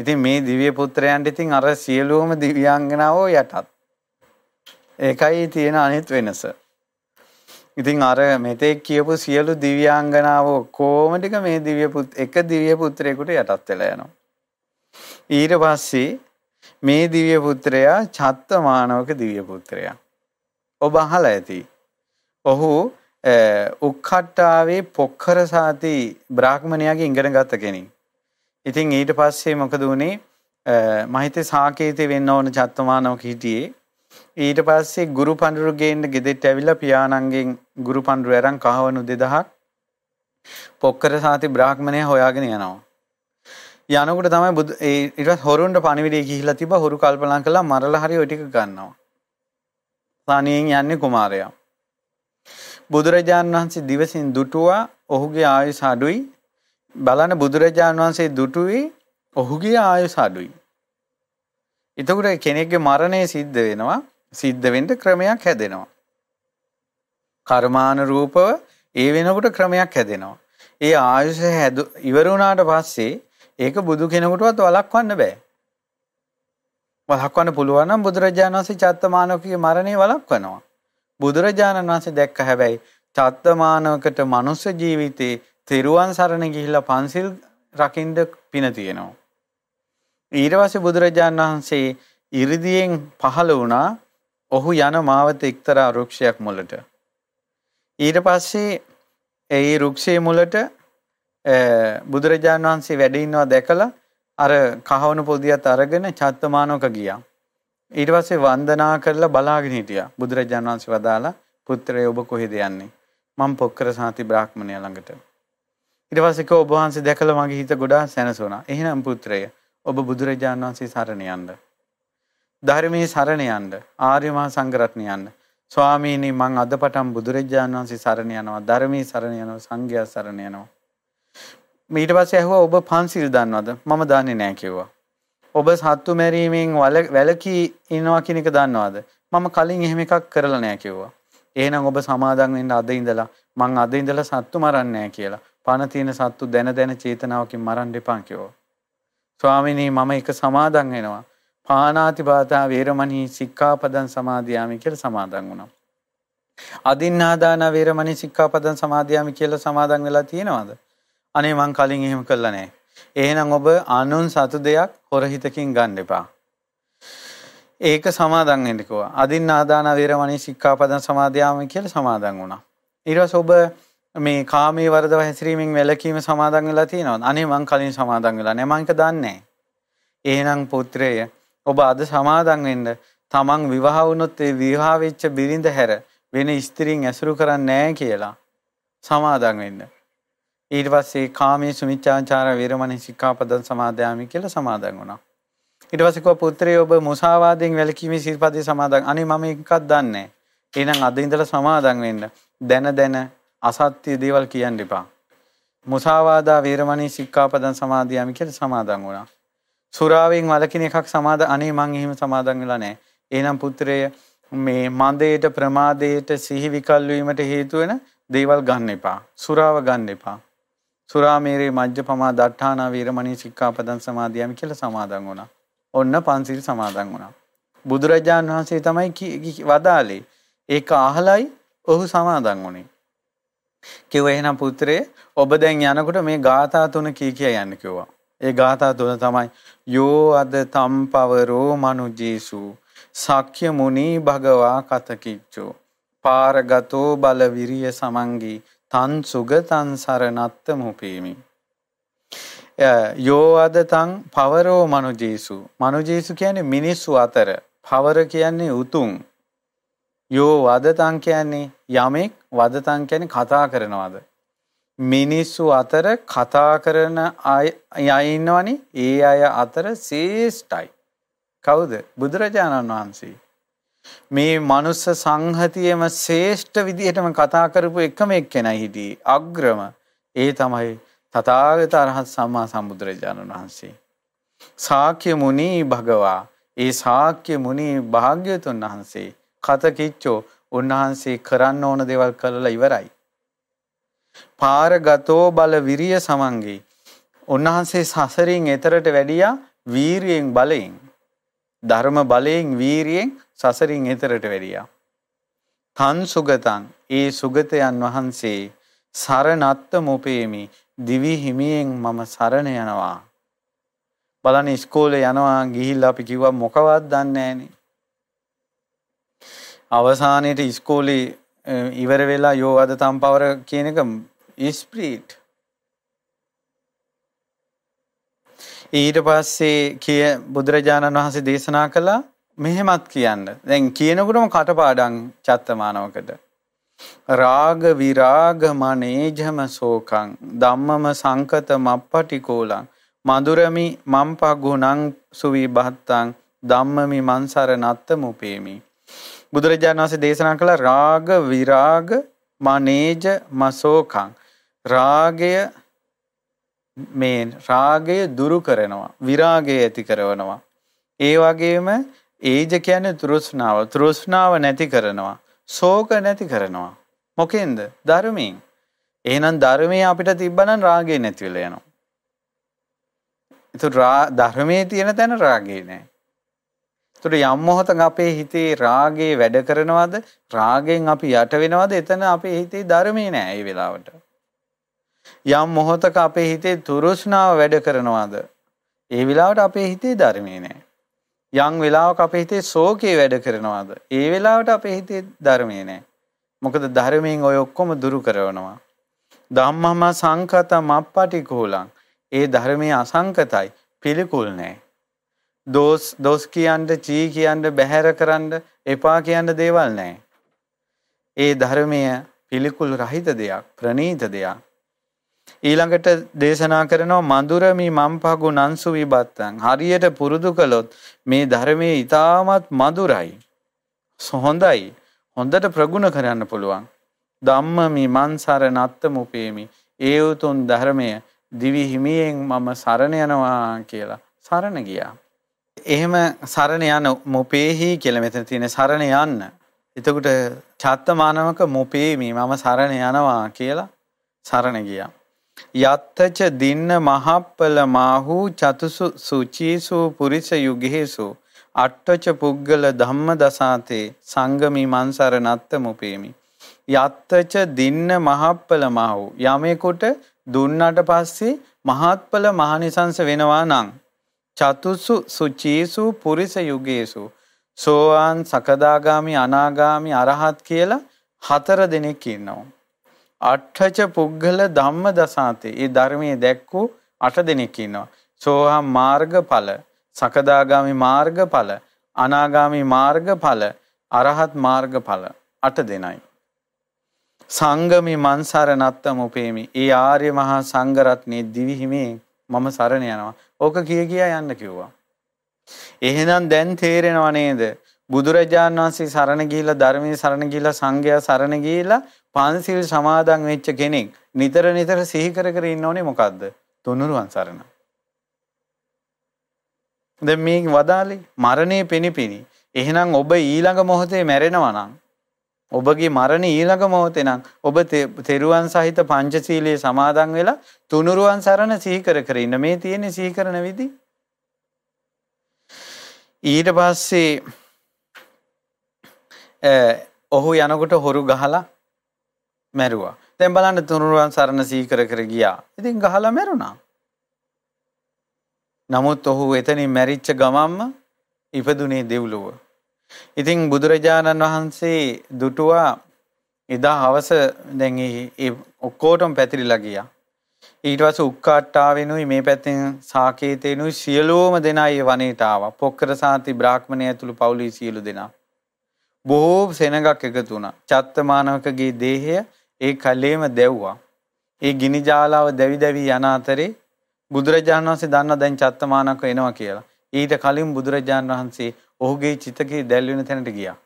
A: ඉතින් මේ දිව්‍ය පුත්‍රයන්ට ඉතින් අර සියලුම දිව්‍යාංගනාවෝ යටත්. ඒකයි තියෙන අනිත් වෙනස. ඉතින් අර මෙතෙක් කියපු සියලු දිව්‍යාංගනාවෝ කොහොම ටික මේ දිව්‍ය පුත් එක දිව්‍ය පුත්‍රයෙකුට යටත් වෙලා යනවා. ඊට පස්සේ මේ දිව්‍ය පුත්‍රයා චත්තමානවක දිව්‍ය පුත්‍රයා. ඔබ අහලා ඇති. ඔහු උක්කට්ටාවේ පොක්කර සාති බ්‍රාහ්මණයාගේ ඉගෙන ගත්ත කෙනෙක්. ඉතින් ඊට පස්සේ මොකද වුනේ මම හිතේ සාකේතේ වෙන්න ඕන චත්තමානවක හිටියේ ඊට පස්සේ ගුරු පඬුරු ගේන්න ගෙදෙට්ට ඇවිල්ලා පියාණන්ගෙන් ගුරු පඬුරු අරන් කහවණු 2000ක් පොක්කර සාති බ්‍රාහ්මණය හොයාගෙන යනවා. යනකොට තමයි බුදු ඒ ඊට පස්සේ හොරුන්ට පණිවිඩය ගිහිල්ලා තිබ්බා හොරු කල්පනා කළා මරලා හරි ওই ටික ගන්නවා. තනියෙන් යන්නේ කුමාරයා. බුදුරජාණන් වහන්සේ දිවසින් දුටුවා ඔහුගේ ආයුෂ අඩුයි බලන්න බුදුරජාණන් වහන්සේ දුටුවේ ඔහුගේ ආයුෂ අඩුයි. එතකොට කෙනෙක්ගේ මරණය සිද්ධ වෙනවා සිද්ධ වෙන්න ක්‍රමයක් හැදෙනවා. කර්මානුරූපව ඒ වෙනකොට ක්‍රමයක් හැදෙනවා. ඒ ආයුෂ හැදු ඉවර වුණාට පස්සේ ඒක බුදු කෙනෙකුටවත් වළක්වන්න බෑ. වළක්වන්න පුළුවන් නම් බුදුරජාණන් වහන්සේ චත්තමානවකගේ මරණය වළක්වනවා. බුදුරජාණන් වහන්සේ දැක්ක හැබැයි චත්තමානවකට මනුස්ස ජීවිතේ තෙරුවන් සරණ ගිහිල්ලා පන්සිල් රකින්න පින තියෙනවා. ඊට පස්සේ බුදුරජාණන් වහන්සේ ඉරිදියෙන් පහළ වුණා ඔහු යන මාවත එක්තරා වෘක්ෂයක් මුලට. ඊට පස්සේ ඒ වෘක්ෂයේ මුලට බුදුරජාණන් වහන්සේ වැඩ ඉන්නවා දැකලා අර කහවණු පොදියත් අරගෙන චත්තමානෝක ගියා. ඊට පස්සේ වන්දනා කරලා බලාගෙන හිටියා. බුදුරජාණන් වහන්සේ වදාලා පුත්‍රය ඔබ කොහෙද යන්නේ? මම පොක්කර සාති බ්‍රාහ්මණය ළඟට. ඊට පස්සේ කෝ ඔබ වහන්සේ දැකලා මගේ හිත ගොඩාක් සැනසුණා. එහෙනම් පුත්‍රය ඔබ බුදුරජාණන් වහන්සේ සරණ යන්න. ධර්මයේ සරණ යන්න. ආර්ය මහා සංඝරත්නය යන්න. ස්වාමීනි මං අද පටන් බුදුරජාණන් වහන්සේ සරණ යනවා. ධර්මයේ සරණ යනවා. සංඝයා සරණ යනවා. ඊට පස්සේ ඇහුවා ඔබ පන්සිල් දන්නවද? මම දන්නේ නැහැ කිව්වා. ඔබ සත්තු මැරීමෙන් වැළකී ඉනවා කියන එක දන්නවද? මම කලින් එහෙම එකක් කරලා නැහැ කිව්වා. එහෙනම් ඔබ සමාදන් වෙන්න අද ඉඳලා මං අද ඉඳලා සත්තු මරන්නේ නැහැ කියලා. පණ තියෙන සත්තු දැන දැන චේතනාවකින් මරන්න එපා කිව්වා ස්වාමිනී මම එක සමාදන් වෙනවා පානාතිපාතා වේරමණී සික්ඛාපදං සමාදියාමි කියලා සමාදන් වුණා. අදින්නාදාන වේරමණී සික්ඛාපදං සමාදියාමි කියලා සමාදන් වෙලා තියෙනවද? අනේ මං කලින් එහෙම කළා නෑ. එහෙනම් ඔබ අනුන් සතු දෙයක් හොරහිතකින් ගන්න එපා. ඒක සමාදන් වෙන්න කිව්වා. අදින්නාදාන වේරමණී සික්ඛාපදං සමාදියාමි කියලා සමාදන් වුණා. ඊට පස්සේ ඔබ මේ කාමයේ වරදව හැසිරීමෙන් වැළකීම සමාදන් වෙලා තියෙනවද? අනේ මං කලින් සමාදන් වෙලා නෑ. මං ඒක දන්නේ නෑ. එහෙනම් පුත්‍රය ඔබ අද සමාදන් වෙන්න තමන් විවාහ වුණොත් ඒ විවාහ වෙච්ච බිරිඳ හැර වෙන ස්ත්‍රීන් ඇසුරු කරන්නේ නැහැ කියලා සමාදන් වෙන්න. ඊට පස්සේ කාමයේ සුමිච්ඡාචාර වේරමණී සික්ඛාපදං සමාදයාමි කියලා සමාදන් වුණා. ඊට පස්සේ කෝ පුත්‍රය ඔබ මුසාවාදයෙන් වැළකීමේ සිල්පදේ සමාදන්. අනේ මම එකක් දන්නේ නැහැ. එහෙනම් අද ඉඳලා සමාදන් වෙන්න. දැන දැන අසත්‍ය දේවල් කියන්න එපා. මුසාවාදා වේරමණී සික්ඛාපදං සමාදියාමි කියලා සමාදන් වුණා. සුරාවෙන් වලකින එකක් සමාද අනේ මං එහෙම සමාදන් වෙලා නැහැ. එහෙනම් පුත්‍රය මේ මන්දේට ප්‍රමාදයට සිහි විකල් වීමට හේතු වෙන දේවල් ගන්න එපා. සුරාව ගන්න එපා. සුරාමේරේ මජ්ජපමා දට්ඨානා වීරමණී සික්ඛාපදං සමාදියාමි කියලා සමාදන් වුණා. ඔන්න පන්සිල් සමාදන් වුණා. බුදුරජාන් වහන්සේ තමයි වදාලේ. ඒක අහලයි ඔහු සමාදන් වුණේ. කිව්ව එහෙනම් පුත්‍රේ ඔබ දැන් යනකොට මේ ගාථා තුන කී කිය යන්න කිව්වා. ඒ ගාථා තුන තමයි යෝ අද තම්පවරෝ මනුජේසු සක්්‍ය මුනි භගවා කතකිච්චෝ පාරගතෝ බල විරිය සමංගී තන් සුගතන් සරණත්ත මුපේමි. යෝ අද තං පවරෝ මනුජේසු. මනුජේසු කියන්නේ මිනිස්සු අතර. පවර කියන්නේ උතුම්. යෝ වදතං කියන්නේ යමෙක් වදතං කියන්නේ කතා කරනවද මිනිස්සු අතර කතා කරන අය ඉන්නවනේ ඒ අය අතර ශේෂ්ඨයි. කවුද? බුදුරජාණන් වහන්සේ. මේ මනුස්ස සංහතියේම ශ්‍රේෂ්ඨ විදිහටම කතා කරපු එකම එක්කෙනයි හිටියේ. අග්‍රම ඒ තමයි තථාගත අරහත් සම්මා සම්බුදුරජාණන් වහන්සේ. ශාක්‍ය මුනි භගවා ඒ ශාක්‍ය මුනි භාග්‍යතුන් වහන්සේ කත කිච්චෝ උන්වහන්සේ කරන්න ඕන දේවල් කළලා ඉවරයි. පාරගතෝ බල විරිය සමන්ගේ. උන්වහන්සේ සසරින් එතරට වැඩියා වීරියෙන් බලයෙන්. ධර්ම බලයෙන් වීරියෙන් සසරින් එතරට වැඩියා. තන් සුගතන් ඒ සුගතයන් වහන්සේ සරණත්ත මොපේමි දිවි හිමියෙන් මම සරණ යනවා. බලන්න ඉස්කෝලේ යනවා ගිහිල්ලා අපි කිව්වා මොකවත් දන්නේ නැහනේ. අවසානයේට ඉස්කෝලේ ඉවර වෙලා යෝ අද තම්පවර කියන එක ස්ප්‍රීට් ඊට පස්සේ කිය බුදුරජාණන් වහන්සේ දේශනා කළා මෙහෙමත් කියන්න. දැන් කියනකොටම කටපාඩම් චත්තමානවකට. රාග විරාග මනේජම සෝකං ධම්මම සංකත මප්පටිකෝලං මధుරමි මම්පා ගුණං සුවිබත්තං ධම්මමි මන්සර නත්ත මුපේමි බුදුරජාණන් වහන්සේ දේශනා කළ රාග විරාග මනේජ මසෝකං. රාගය මේ රාගය දුරු කරනවා විරාගය ඇති කරනවා. ඒ වගේම ඒජ කියන්නේ තෘෂ්ණාව. තෘෂ්ණාව නැති කරනවා. ශෝක නැති කරනවා. මොකෙන්ද? ධර්මයෙන්. එහෙනම් ධර්මයේ අපිට තිබ්බනම් රාගය නැති වෙලා යනවා. ඒතර ධර්මයේ තියෙන තැන රාගය නැහැ ඒතර යම් මොහොතක අපේ හිතේ රාගේ වැඩ කරනවද? රාගෙන් අපි යට වෙනවද? එතන අපේ හිතේ ධර්මයේ නෑ ඒ වෙලාවට. යම් මොහොතක අපේ හිතේ තුරුස්නාව වැඩ කරනවද? ඒ වෙලාවට අපේ හිතේ ධර්මයේ නෑ. යම් වෙලාවක අපේ හිතේ ශෝකේ වැඩ කරනවද? ඒ වෙලාවට අපේ හිතේ ධර්මයේ නෑ. මොකද ධර්මයෙන් ඔය ඔක්කොම දුරු කරනවා. ධම්මම සංකත මප්පටි කෝලං ඒ ධර්මයේ අසංකතයි. පිළිකුල් නෑ. දෝස් දොස් කියන්න චී කියන්න බැහැර කරන්න එපා කියන්න දේවල් නැහැ. ඒ ධර්මය පිළිකුල් රහිත දෙයක් ප්‍රනීත දෙයක්. ඊළඟට දේශනා කරනවා මధుරමි මම්පගු නන්සු විබත්තං. හරියට පුරුදු කළොත් මේ ධර්මයේ ඊටමත් මధుරයි හොඳයි. හොඳට ප්‍රගුණ කරන්න පුළුවන්. ධම්මමි මන්සර නත්ත මුපේමි ඒ උතුම් ධර්මය දිවි හිමියෙන් මම සරණ යනවා කියලා සරණ ගියා. එහෙම සරණ යන මොපේහි කියලා මෙතන තියෙන සරණ යන්න. එතකොට චත්තමානවක මොපේමි මම සරණ යනවා කියලා සරණ ගියා. යත්තච දින්න මහප්පල මාහු චතුසු සුචීසු පුරිස යුගේසු. අට්ඨච පුග්ගල ධම්ම දසාතේ සංගමි මන්සර නත්ත මුපේමි. යත්තච දින්න මහප්පල මාහු. යමෙකුට දුන්නට පස්සේ මහත්ඵල මහනිසංස වෙනවා නම් චතුසු සුචීසු පුරිස යුගේසු සෝවාන් සකදාගාමි අනාගාමි අරහත් කියලා හතර දෙනෙක් ඉන්නවා අට්ඨච පුග්ගල ධම්ම දසාතේ. ඒ ධර්මයේ දැක්කූ අට දෙනෙක් ඉන්නවා. සෝහම් මාර්ගඵල, සකදාගාමි මාර්ගඵල, අනාගාමි මාර්ගඵල, අරහත් මාර්ගඵල අට දෙනයි. සංගමි මන්සර නත්තම උපේමි. ඒ ආර්ය මහා සංඝරත්නයේ දිවි හිමේ මම සරණ යනවා. ඕක කිය කියා යන්න කිව්වා. එහෙනම් දැන් තේරෙනව නේද? බුදුරජාණන් වහන්සේ සරණ ගිහිලා ධර්මයේ සරණ ගිහිලා සංඝයා සරණ ගිහිලා පන්සිල් සමාදන් වෙච්ච කෙනෙක් නිතර නිතර සිහි කර කර ඉන්න ඕනේ මොකද්ද? තුනුරුවන් සරණ. දැන් මේ වදාලේ මරණය පෙනිපිනි. එහෙනම් ඔබ ඊළඟ මොහොතේ මැරෙනවා නම් ඔබගේ මරණ ඊළඟ මොහොතේ නම් ඔබ තෙරුවන් සහිත පංචශීලයේ සමාදන් වෙලා තුනුරුවන් සරණ සිහි කර කර ඉන්න මේ තියෙන්නේ සිහි කරන විදි. ඊට පස්සේ ඔහු යනකොට හොරු ගහලා මැරුවා. දැන් බලන්න තුනුරුවන් සරණ සීකර කර ගියා. ඉතින් ගහලා මැරුණා. නමුත් ඔහු එතනින් මැරිච්ච ගමම්ම ඉපදුනේ දෙව්ලොව. ඉතින් බුදුරජාණන් වහන්සේ දුටුවා එදා හවස දැන් ඒ ඔක්කොටම පැතිරිලා ගියා. ඊට පස්සේ උක්කාට්ටාවෙනුයි මේ පැත්තෙන් සාකේතේනුයි සියලුම දෙනා ඒ වනයේට ආවා. පොක්කර සාති බ්‍රාහ්මණය ඇතුළු පවුලේ සියලු දෙනා. බොහෝ සෙනගක් එකතු වුණා. චත්තමානවකගේ දේහය ඒ කලේම දැව්වා. ඒ ගිනි ජාලාව දැවි දැවි යන අතරේ බුදුරජාණන් වහන්සේ දන්නා දැන් චත්තමානක එනවා කියලා. ඊට කලින් බුදුරජාණන් වහන්සේ ඔහුගේ චිතකේ දැල් වෙන තැනට ගියා.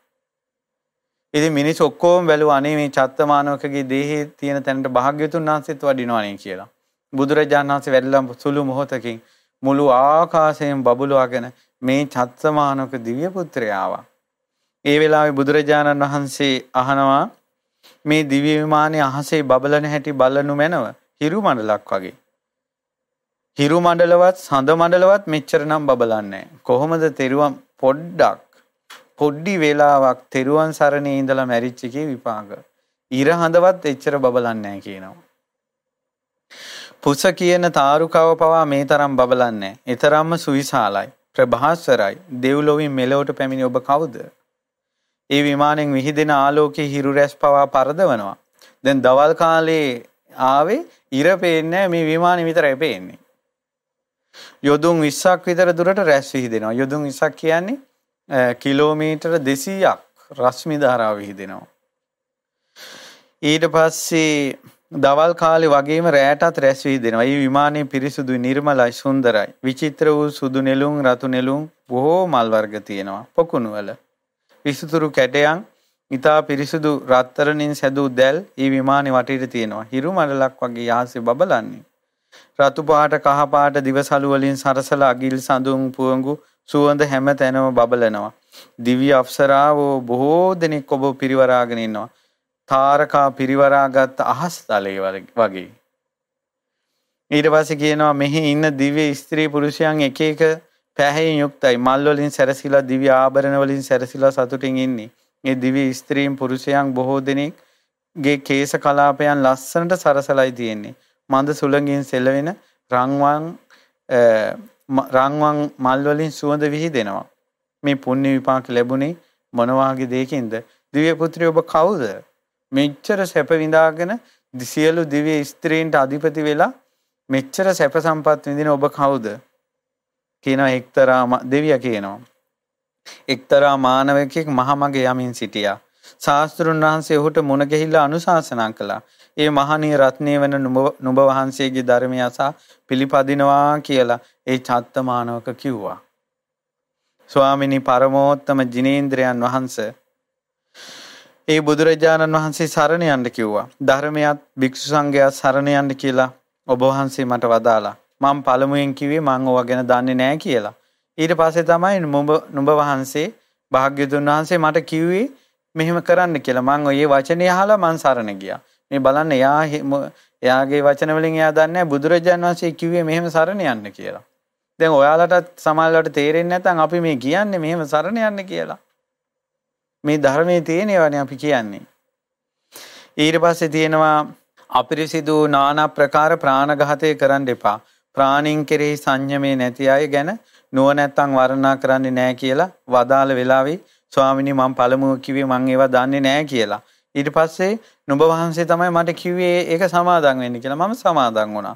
A: ඉතින් මිනිස් ඔක්කොම බැලුවා අනේ මේ චත්තමානවකගේ දේහේ තියෙන තැනට භාග්‍යතුන් වහන්සේත් වඩිනවනේ කියලා. බුදුරජාණන් වහන්සේ වැඩලා සුළු මොහොතකින් මුළු ආකාශයෙන් බබළුවාගෙන මේ චත්තමානවක දිව්‍ය පුත්‍රයා ආවා. ඒ වෙලාවේ බුදුරජාණන් වහන්සේ අහනවා මේ දිව්‍ය විමානයේ අහසේ බබලන හැටි බලනු මැනව හිරු මණ්ඩලක් වගේ. හිරු මණ්ඩලවත් සඳ මණ්ඩලවත් මෙච්චර නම් බබලන්නේ කොහොමද තෙරුවන් පොඩ්ඩක් පොඩ්ඩි වේලාවක් තෙරුවන් සරණේ ඉඳලා මැරිච්ච එකේ විපාක. ඉර හඳවත් එච්චර බබලන්නේ නැහැ කියනවා. පුස කියන තාරුකව පවා මේ තරම් බබලන්නේ නැහැ. ඊතරම්ම සුවිශාලයි. ප්‍රභාස්වරයි. දෙව්ලොවින් මෙලොවට පැමිණි ඔබ කවුද? ඒ විමානෙන් විහිදෙන ආලෝකයේ හිරු රැස් පවා පරදවනවා. දැන් දවල් කාලේ ආවේ ඉර පේන්නේ මේ විමානේ විතරයි පේන්නේ. යොදුන් 20ක් විතර දුරට රැස් විහිදෙනවා. යොදුන් 20ක් කියන්නේ කිලෝමීටර 200ක් රශ්මි ධාරාව විහිදෙනවා. ඊට පස්සේ දවල් කාලේ වගේම රැයටත් රැස් විහිදෙනවා. මේ විමානයේ පිරිසුදුයි, නිර්මලයි, සුන්දරයි. විචිත්‍ර වූ සුදු නෙළුම්, රතු නෙළුම් බොහෝ මල් වර්ග තියෙනවා. පොකුණු වල. විසුතුරු කැටයන් ඉතා පිරිසුදු රත්තරනින් සැදූ දැල් ඒ විමානේ වටේට තියෙනවා. හිරු මඩලක් වගේ යහසේ බබලන්නේ. රතු පාට කහ පාට දිවසලු වලින් සරසලා අගිල් සඳුන් පුවඟු සුවඳ හැම තැනම බබලනවා. දිව්‍ය අප්සරාවෝ බොහෝ දෙනෙක් ඔබ පිරිවරාගෙන ඉන්නවා. තාරකා පිරිවරාගත් අහස් තලයේ වගේ. ඊට පස්සේ කියනවා මෙහි ඉන්න දිව්‍ය ස්ත්‍රී පුරුෂයන් එක එක පැහැයෙන් යුක්තයි මල් වලින් සැරසිලා දිව්‍ය ආභරණ වලින් සැරසිලා සතුටින් ඉන්නේ. ඒ දිව්‍ය ස්ත්‍රීන් පුරුෂයන් බොහෝ දෙනෙක්ගේ කේශ කලාපයන් ලස්සනට සරසලයි තියෙන්නේ. මන්ද සුළඟින් සෙලවෙන රන්වන් රන්වන් මල් වලින් සුවඳ විහිදෙනවා. මේ පුණ්‍ය විපාක ලැබුණේ මොන වාගේ දෙයකින්ද? දිව්‍ය පුත්‍රය ඔබ කවුද? මෙච්චර සැප විඳාගෙන සියලු දිව්‍ය ස්ත්‍රීන්ට අධිපති වෙලා මෙච්චර සැප සම්පත් විඳින ඔබ කවුද? කියනවා එක්තරා දෙවිය කියනවා. එක්තරා මානවකෙක් මහමග යමින් සිටියා. ශාස්ත්‍රුන් වහන්සේ ඔහුට මුණ ගැහිලා අනුශාසනා කළා. ඒ මහණී රත්නයේ වෙන නුඹ වහන්සේගේ ධර්මය අසා පිළිපදිනවා කියලා ඒ චත්තමානවක කිව්වා. ස්වාමිනී පරමෝත්තම ජිනේන්ද්‍රයන් වහන්සේ ඒ බුදුරජාණන් වහන්සේ සරණ යන්න කිව්වා. ධර්මයත් භික්ෂු සංඝයා සරණ යන්න කියලා ඔබ වහන්සේ මට වදාලා. මම පළමුවෙන් කිව්වේ මම ඕවා ගැන දන්නේ නැහැ කියලා. ඊට පස්සේ තමයි නුඹ නුඹ වහන්සේ භාග්‍යතුන් වහන්සේ මට කිව්වේ මෙහෙම කරන්න කියලා. මම ඔය වචනේ අහලා මං සරණ ගියා. මේ බලන්න එයා එයාගේ වචන වලින් එයා දන්නේ බුදුරජාන් වහන්සේ කිව්වේ මෙහෙම සරණ යන්න කියලා. දැන් ඔයාලටත් සමහරවිට තේරෙන්නේ නැත්නම් අපි මේ කියන්නේ මෙහෙම සරණ යන්න කියලා. මේ ධර්මයේ තියෙනවනේ අපි කියන්නේ. ඊට පස්සේ තියෙනවා අපිරිසිදු නානා ප්‍රකාර ප්‍රාණඝාතය කරන්න එපා. ප්‍රාණින් කෙරෙහි සංයමේ නැති අය ගැන නුවණැත්තන් වර්ණනා කරන්නේ නැහැ කියලා වදාළ වෙලාවේ ස්වාමිනී මම පළමුව කිව්වේ මම ඒවා දන්නේ නැහැ කියලා. ඊට පස්සේ නුඹ වහන්සේ තමයි මට කිව්වේ ඒක සමාදන් වෙන්න කියලා. මම සමාදන් වුණා.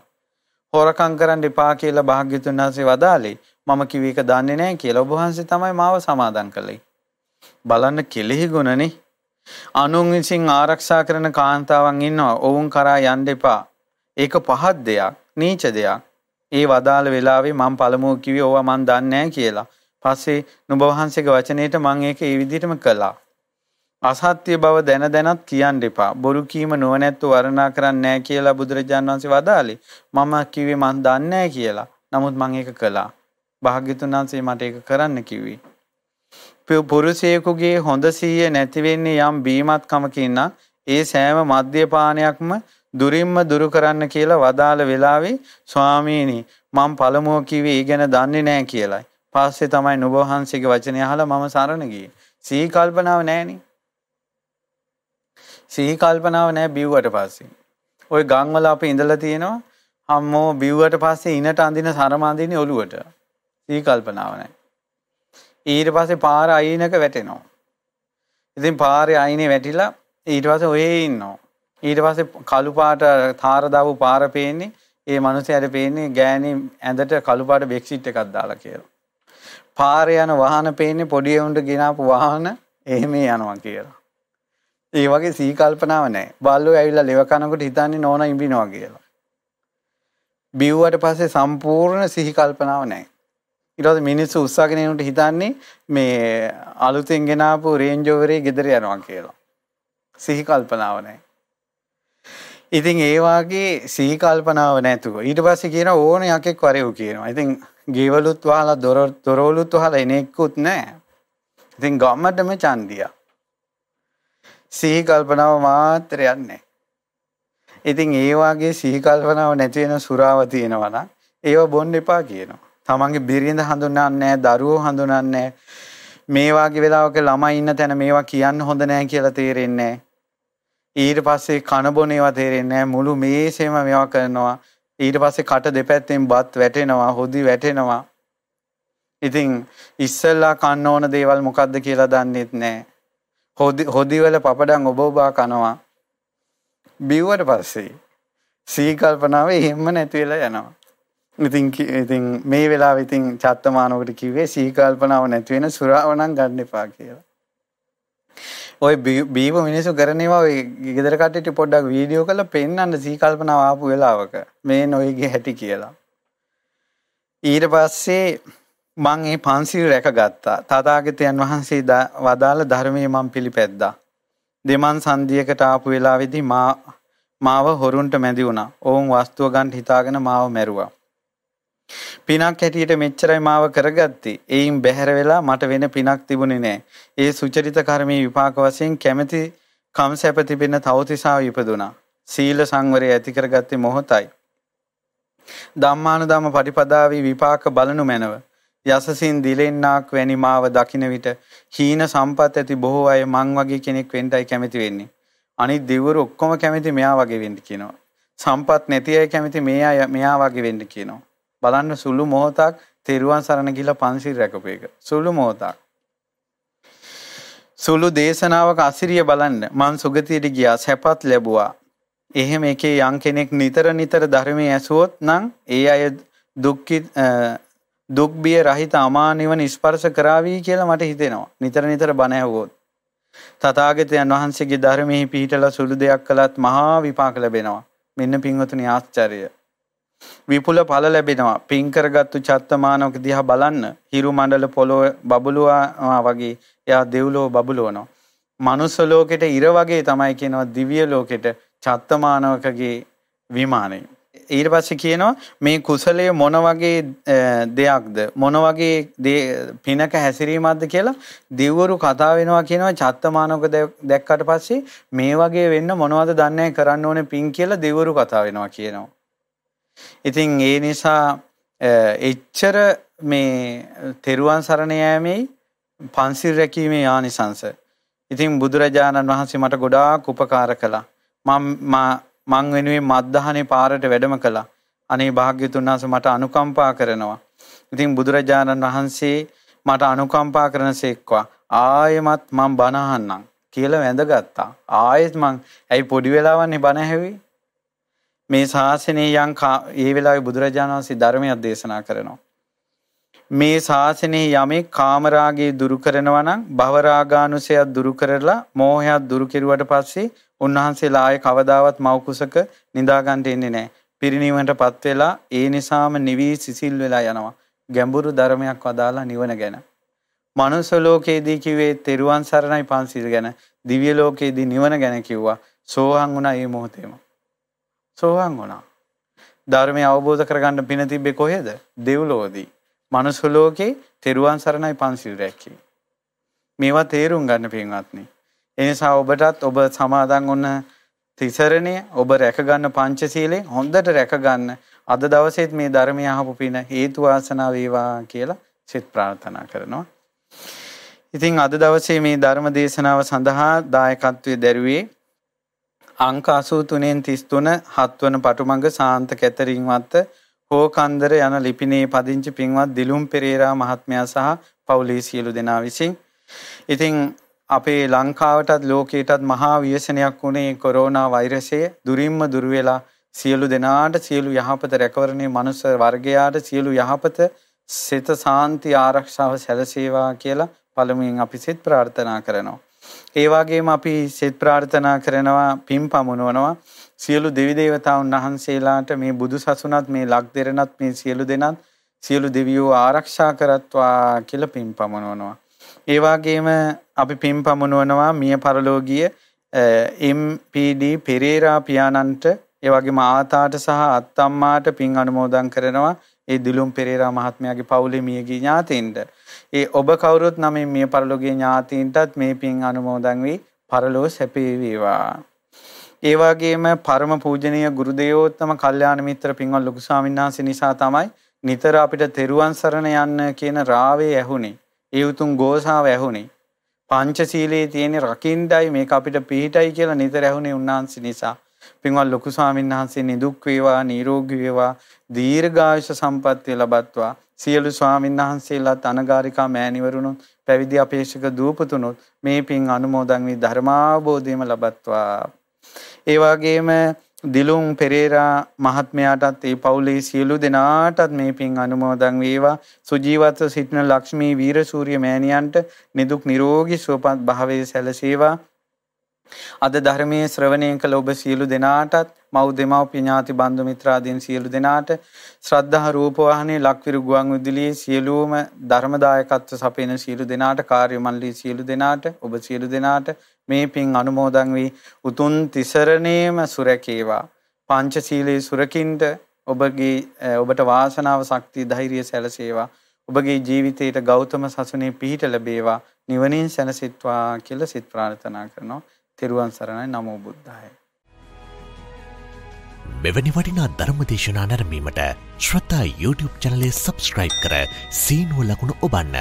A: හොරකම් කරන්න එපා කියලා භාග්‍යතුන් වහන්සේ වදාළේ. මම කිව්වේ ඒක දන්නේ නැහැ කියලා. ඔබ වහන්සේ තමයි මාව සමාදන් කළේ. බලන්න කෙලෙහි ගුණනේ. අනුන් විසින් ආරක්ෂා කරන කාන්තාවන් ඉන්නවා. ඔවුන් කරා යන්න එපා. ඒක පහත් දෙයක්, නීච දෙයක්. ඒ වදාළ වෙලාවේ මම පළමුව කිව්වේ ඕවා මන් දන්නේ නැහැ කියලා. පස්සේ නුඹ වහන්සේගේ වචනේට මම ඒක ඒ විදිහටම කළා. අසත්‍ය බව දැන දැනත් කියන්න එපා. බොරු කීම නොවැනැත්තු වර්ණනා කරන්නේ නැහැ කියලා බුදුරජාණන් වහන්සේ වදාළේ. මම කිව්වේ මන් දන්නේ නැහැ කියලා. නමුත් මම ඒක කළා. භාග්‍යතුන් වහන්සේ මට ඒක කරන්න කිව්වේ. පුරුෂයෙකුගේ හොඳ සීය නැති වෙන්නේ යම් බීමත්කමකින් නම් ඒ සෑම මද්යපානයක්ම දුරින්ම දුරු කරන්න කියලා වදාළ වෙලාවේ ස්වාමීනි මම පළමුව කිව්වේ ඒ ගැන දන්නේ නැහැ කියලායි. පස්සේ තමයි නුඹ වහන්සේගේ වචනය අහලා මම සරණ ගියේ. සිහි කල්පනාව නැහෙනි. සිහි කල්පනාව නැහැ බිව්වට පස්සේ. ওই ගම් වල අපි ඉඳලා තියෙනවා. අම්මෝ බිව්වට පස්සේ ඉනට අඳින සරම අඳින්නේ ඔලුවට. සිහි කල්පනාව නැහැ. ඊට පස්සේ පාර අයිනක වැටෙනවා. ඉතින් පාරේ අයිනේ වැටිලා ඊට පස්සේ ඔයේ ඉන්නවා. ඊට පස්සේ කළු පාට තාර දාපු පාර පේන්නේ ඒ මනුස්සයාට පේන්නේ ගෑණි ඇඳට කළු පාට බෙක්සිට් එකක් දාලා කියලා. පාරේ යන වාහන පේන්නේ පොඩි උන්ට ගෙනාපු වාහන එහෙම යනවා කියලා. ඒ වගේ සී කල්පනාව නැහැ. බල්ලෝ ඇවිල්ලා ලෙව කනකොට හිතන්නේ නෝනා ඉඹිනවා කියලා. බිව්වට පස්සේ සම්පූර්ණ සිහි කල්පනාව නැහැ. ඊට පස්සේ මිනිස්සු උස්සගෙන එනකොට හිතන්නේ මේ අලුතෙන් ගෙනාපු රේන්ජ් ඕවරේ ගෙදර යනවා කියලා. සිහි කල්පනාව නැහැ. ඉතින් ඒ වාගේ සිහි කල්පනාව නැතුව ඊට පස්සේ කියන ඕන යකෙක් වරෙව් කියනවා. ඉතින් ගෙවලුත් වහලා දොර දොරවලුත් වහලා එනෙක්කුත් නැහැ. ඉතින් ගමටම චන්දියා. සිහි කල්පනාව මාත්‍රයක් නැහැ. ඉතින් ඒ වාගේ සිහි කල්පනාව නැති වෙන සුරාව තියෙනවා නම් ඒව බොන්න එපා කියනවා. තමන්ගේ බිරිඳ හඳුනන්නේ නැහැ, දරුවෝ හඳුනන්නේ නැහැ. මේ වාගේ වෙලාවක ළමයි ඉන්න තැන මේවා කියන්න හොඳ නැහැ කියලා තේරෙන්නේ නැහැ. ඊට පස්සේ කන බොන ඒවා තේරෙන්නේ මුළු මේසෙම මේවා කරනවා ඊට පස්සේ කට දෙපැත්තෙන් බත් වැටෙනවා හොදි වැටෙනවා ඉතින් ඉස්සෙල්ලා කන්න ඕන දේවල් මොකද්ද කියලා දන්නෙත් නැහැ හොදි හොදි වල පපඩම් ඔබ ඔබා කනවා. බිව්වට පස්සේ සී කල්පනාව එහෙම්ම නැති වෙලා යනවා. ඉතින් ඉතින් මේ වෙලාවෙ ඉතින් චත්තමානවකට කිව්වේ සී කල්පනාව නැති වෙන සුරාව නම් ගන්න එපා කියලා. ඔය බීප මිනිස්සු කරනවා ඔය ගෙදර කට්ටියට පොඩ්ඩක් වීඩියෝ කරලා පෙන්වන්න සීකල්පනාව ආපු වෙලාවක. මේ නොයිගේ හැටි කියලා. ඊට පස්සේ මං ඒ පන්සිල් රැකගත්තා. තථාගතයන් වහන්සේ වදාළ ධර්මයේ මං පිළිපැද්දා. දෙමන් සංදියකට ආපු වෙලාවේදී මා මාව හොරුන්ට මැදි වුණා. ඔවුන් වස්තුව ගන්න හිතාගෙන මාව මැරුවා. පිනක් හැටියට මෙච්චරයි මාව කරගත්තේ. එයින් බැහැර වෙලා මට වෙන පිනක් තිබුණේ නැහැ. ඒ සුචරිත කර්මයේ විපාක වශයෙන් කැමැති කම් සැප තිබෙන තවතිසාව ඉපදුනා. සීල සංවරය ඇති කරගත්තේ මොහොතයි. ධම්මානුධම්ම පටිපදාවේ විපාක බලනු මැනව. යසසින් දිලෙන්නාක් වැනි මාව දකින විට හීන සම්පත් ඇති බොහෝ අය මං වගේ කෙනෙක් වෙන්නයි කැමති වෙන්නේ. අනිත් දෙවිවරු ඔක්කොම කැමති මෙයා වගේ වෙන්න කියනවා. සම්පත් නැති අය කැමති මේ අය මෙයා වගේ වෙන්න කියනවා. බලන්න සුළු මොහොතක් තෙරුවන් සරණ ගිහිල්ලා පන්සිල් රැකපු එක. සුළු මොහොතක්. සුළු දේශනාවක අසිරිය බලන්න මං සුගතියට ගියා සැපත් ලැබුවා. එහෙම එකේ යම් කෙනෙක් නිතර නිතර ධර්මයේ ඇසුවොත් නම් ඒ අය දුක්ඛි දුක් බිය රහිත අමා නිවන ස්පර්ශ කරાવી කියලා මට හිතෙනවා. නිතර නිතර බණ ඇහුවොත්. තථාගතයන් වහන්සේගේ ධර්මයේ පිහිටලා සුළු දෙයක් කළත් මහා විපාක ලැබෙනවා. මෙන්න පින්වතුනි ආශ්චර්ය. විපුල ඵල ලැබෙනවා. පින් කරගත්තු චත්තමානවක දිහා බලන්න හිරු මණ්ඩල පොළොව බබළුවා වගේ එයා දෙව්ලෝ බබළුවනවා. මනුස්ස ලෝකෙට ඉර වගේ තමයි කියනවා දිව්‍ය ලෝකෙට චත්තමානවකගේ විමානය. ඊට පස්සේ කියනවා මේ කුසලය මොන වගේ දෙයක්ද මොන වගේ පිනක හැසිරීමක්ද කියලා දිව්වරු කතා වෙනවා කියනවා චත්තමානක දැක්කට පස්සේ මේ වගේ වෙන්න මොනවද දන්නේ කරන්න ඕනේ පින් කියලා දිව්වරු කතා වෙනවා කියනවා. ඉතින් ඒ නිසා එච්චර මේ තෙරුවන් සරණ යෑමේ පන්සිල් රැකීමේ ආනිසංස. ඉතින් බුදුරජාණන් වහන්සේ මට ගොඩාක් උපකාර කළා. මම මං වෙනුවෙන් මත්දහනේ පාරට වැඩම කළා. අනේ භාග්‍යතුන් වහන්සේ මට අනුකම්පා කරනවා. ඉතින් බුදුරජාණන් වහන්සේ මට අනුකම්පා කරනසේක්වා ආයෙමත් මං බණ අහන්නම් කියලා වැඳගත්තා. ආයෙත් මං ඇයි පොඩි වෙලාවන්නේ බණ ඇහුවේ? මේ ශාසනයේ යම් ඒ වෙලාවේ බුදුරජාණන් වහන්සේ ධර්මයක් දේශනා කරනවා. මේ ශාසනයේ යමෙක් කාමරාගේ දුරු කරනවා නම් භවරාගානුසයක් දුරු කරලා මෝහයක් දුරු කෙරුවට පස්සේ උන්වහන්සේලා ආයේ කවදාවත් මව් කුසක නිදා ගන්න එන්නේ නැහැ. පිරිණිවන්ටපත් වෙලා ඒ නිසාම නිවි සිසිල් වෙලා යනවා. ගැඹුරු ධර්මයක් වදාලා නිවන ගැන. මනුස්ස ලෝකයේදී කිව්වේ තෙරුවන් සරණයි පන්සිල් ගැන. දිව්‍ය ලෝකයේදී නිවන ගැන කිව්වා. සෝහන් වුණා මේ මොහොතේම. සෝහන් වුණා. ධර්මය අවබෝධ කරගන්න පින තිබ්බේ කොහෙද? දෙව්ලොවදී. මනුස්ස ලෝකේ තෙරුවන් සරණයි පන්සිල් රැකී. මේවා තේරුම් ගන්න පින්වත්නි. එනිසා ඔබටත් ඔබ සමාදන් වුණ තිසරණය ඔබ රැකගන්න පංචශීලයෙන් හොඳට රැකගන්න අද දවසේත් මේ ධර්මය අහපු පින හේතු වාසනා වේවා කියලා සිත ප්‍රාර්ථනා කරනවා. ඉතින් අද දවසේ මේ ධර්ම දේශනාව සඳහා දායකත්වයේ දැරුවේ අංක 83න් 33 හත්වන පටුමඟ සාන්ත කැතරින්වත් හෝකන්දර යන ලිපිනේ පදිංචි පින්වත් දිලුම් පෙරේරා මහත්මයා සහ පවුලේ සියලු දෙනා විසින් ඉතින් අපේ ලංකාවටත් ලෝකයටත් මහා ව්‍යසනයක් වුණේ කොරෝනා වෛරසය දුරින්ම දුර වෙලා සියලු දෙනාට සියලු යහපත රැකවරණේ මනුස්ස වර්ගයාට සියලු යහපත සිත සාන්ති ආරක්ෂාව සැලසේවා කියලා පළමුවෙන් අපි සිත ප්‍රාර්ථනා කරනවා. ඒ වගේම අපි සිත ප්‍රාර්ථනා කරනවා පින් පමුණවනවා සියලු දෙවි දේවතාවුන් වහන්සේලාට මේ බුදු සසුනත් මේ ලක් දෙරණත් මේ සියලු දෙනත් සියලු දෙවියෝ ආරක්ෂා කරත්වා කියලා පින් පමුණවනවා. ඒ වගේම අපි පින් පමුණුවනවා මිය පරලෝකීය MPD පෙරේරා පියාණන්ට ඒ වගේම ආතාට සහ අත්තම්මාට පින් අනුමෝදන් කරනවා ඒ දිලුම් පෙරේරා මහත්මයාගේ පවුලේ මියගිය ඥාතීන්ට. ඒ ඔබ කවුරුත් නමින් මිය පරලෝකීය ඥාතීන්ටත් මේ පින් අනුමෝදන් වී පරලෝ සැපේ වේවා. ඒ වගේම පරම පූජනීය ගුරු දේවෝත්තම කල්යාණ මිත්‍ර පින්වත් ලොකු ස්වාමීන් වහන්සේ නිසා තමයි නිතර අපිට තෙරුවන් සරණ යන්න කියන රාවේ ඇහුනේ. ඒ උතුම් ගෝසාව ඇහුනේ. පංචශීලයේ තියෙන රකින්ඩයි මේක අපිට පිහිටයි කියලා නිතර ඇහුනේ උන්වහන්සේ නිසා. පින්වත් ලොකු ස්වාමීන් වහන්සේ නිදුක් වේවා නිරෝගී වේවා දීර්ඝායුෂ සම්පන්නිය ලබත්වා සියලු ස්වාමීන් වහන්සේලාත් අනගාരികා මෑණිවරුණුත් පැවිදි අපේක්ෂක දූපතුණුත් මේ පින් අනුමෝදන් වී ධර්මාබෝධයම ලබත්වා ඒ වගේම දිලුම් පෙරේරා මහත්මයාටත් ඒ පවුලේ සියලු දෙනාටත් මේ පින් අනුමෝදන් වේවා. සුජීවත්ව සිටින ලක්ෂ්මී වීරසූරිය මෑණියන්ට නිදුක් නිරෝගී සුවපත් භාවයේ සැලසේවා. අද ධර්මයේ ශ්‍රවණය කළ ඔබ සියලු දෙනාටත් මව් දෙමව්පිය ඥාති බන්දු මිත්‍රාදීන් සියලු දෙනාට ශ්‍රද්ධා රූපවාහිනී ලක්විරු ගුවන් විදුලියේ සියලුම ධර්මදායකත්ව සපයන සියලු දෙනාට කාර්ය මණ්ඩලයේ සියලු දෙනාට ඔබ සියලු දෙනාට මේ පින් අනුමෝදන් වී උතුම් තිසරණේම සුරකේවා. පංචශීලයේ සුරකින්ට ඔබගේ ඔබට වාසනාව ශක්තිය ධෛර්යය සැලසේවා. ඔබගේ ජීවිතයට ගෞතම සසුනේ පිහිට ලැබේවා. නිවනින් සැනසෙත්වා කියලා සිත ප්‍රාර්ථනා කරනවා. තෙරුවන් සරණයි නමෝ බුද්ධාය
B: මෙවැනි වටිනා ධර්මදේශනා නැරමීමට ශ්‍රතා YouTube චනලේ සබස්ක්‍රයිබ් කර සීනුව ලකුණු ඔබන්න.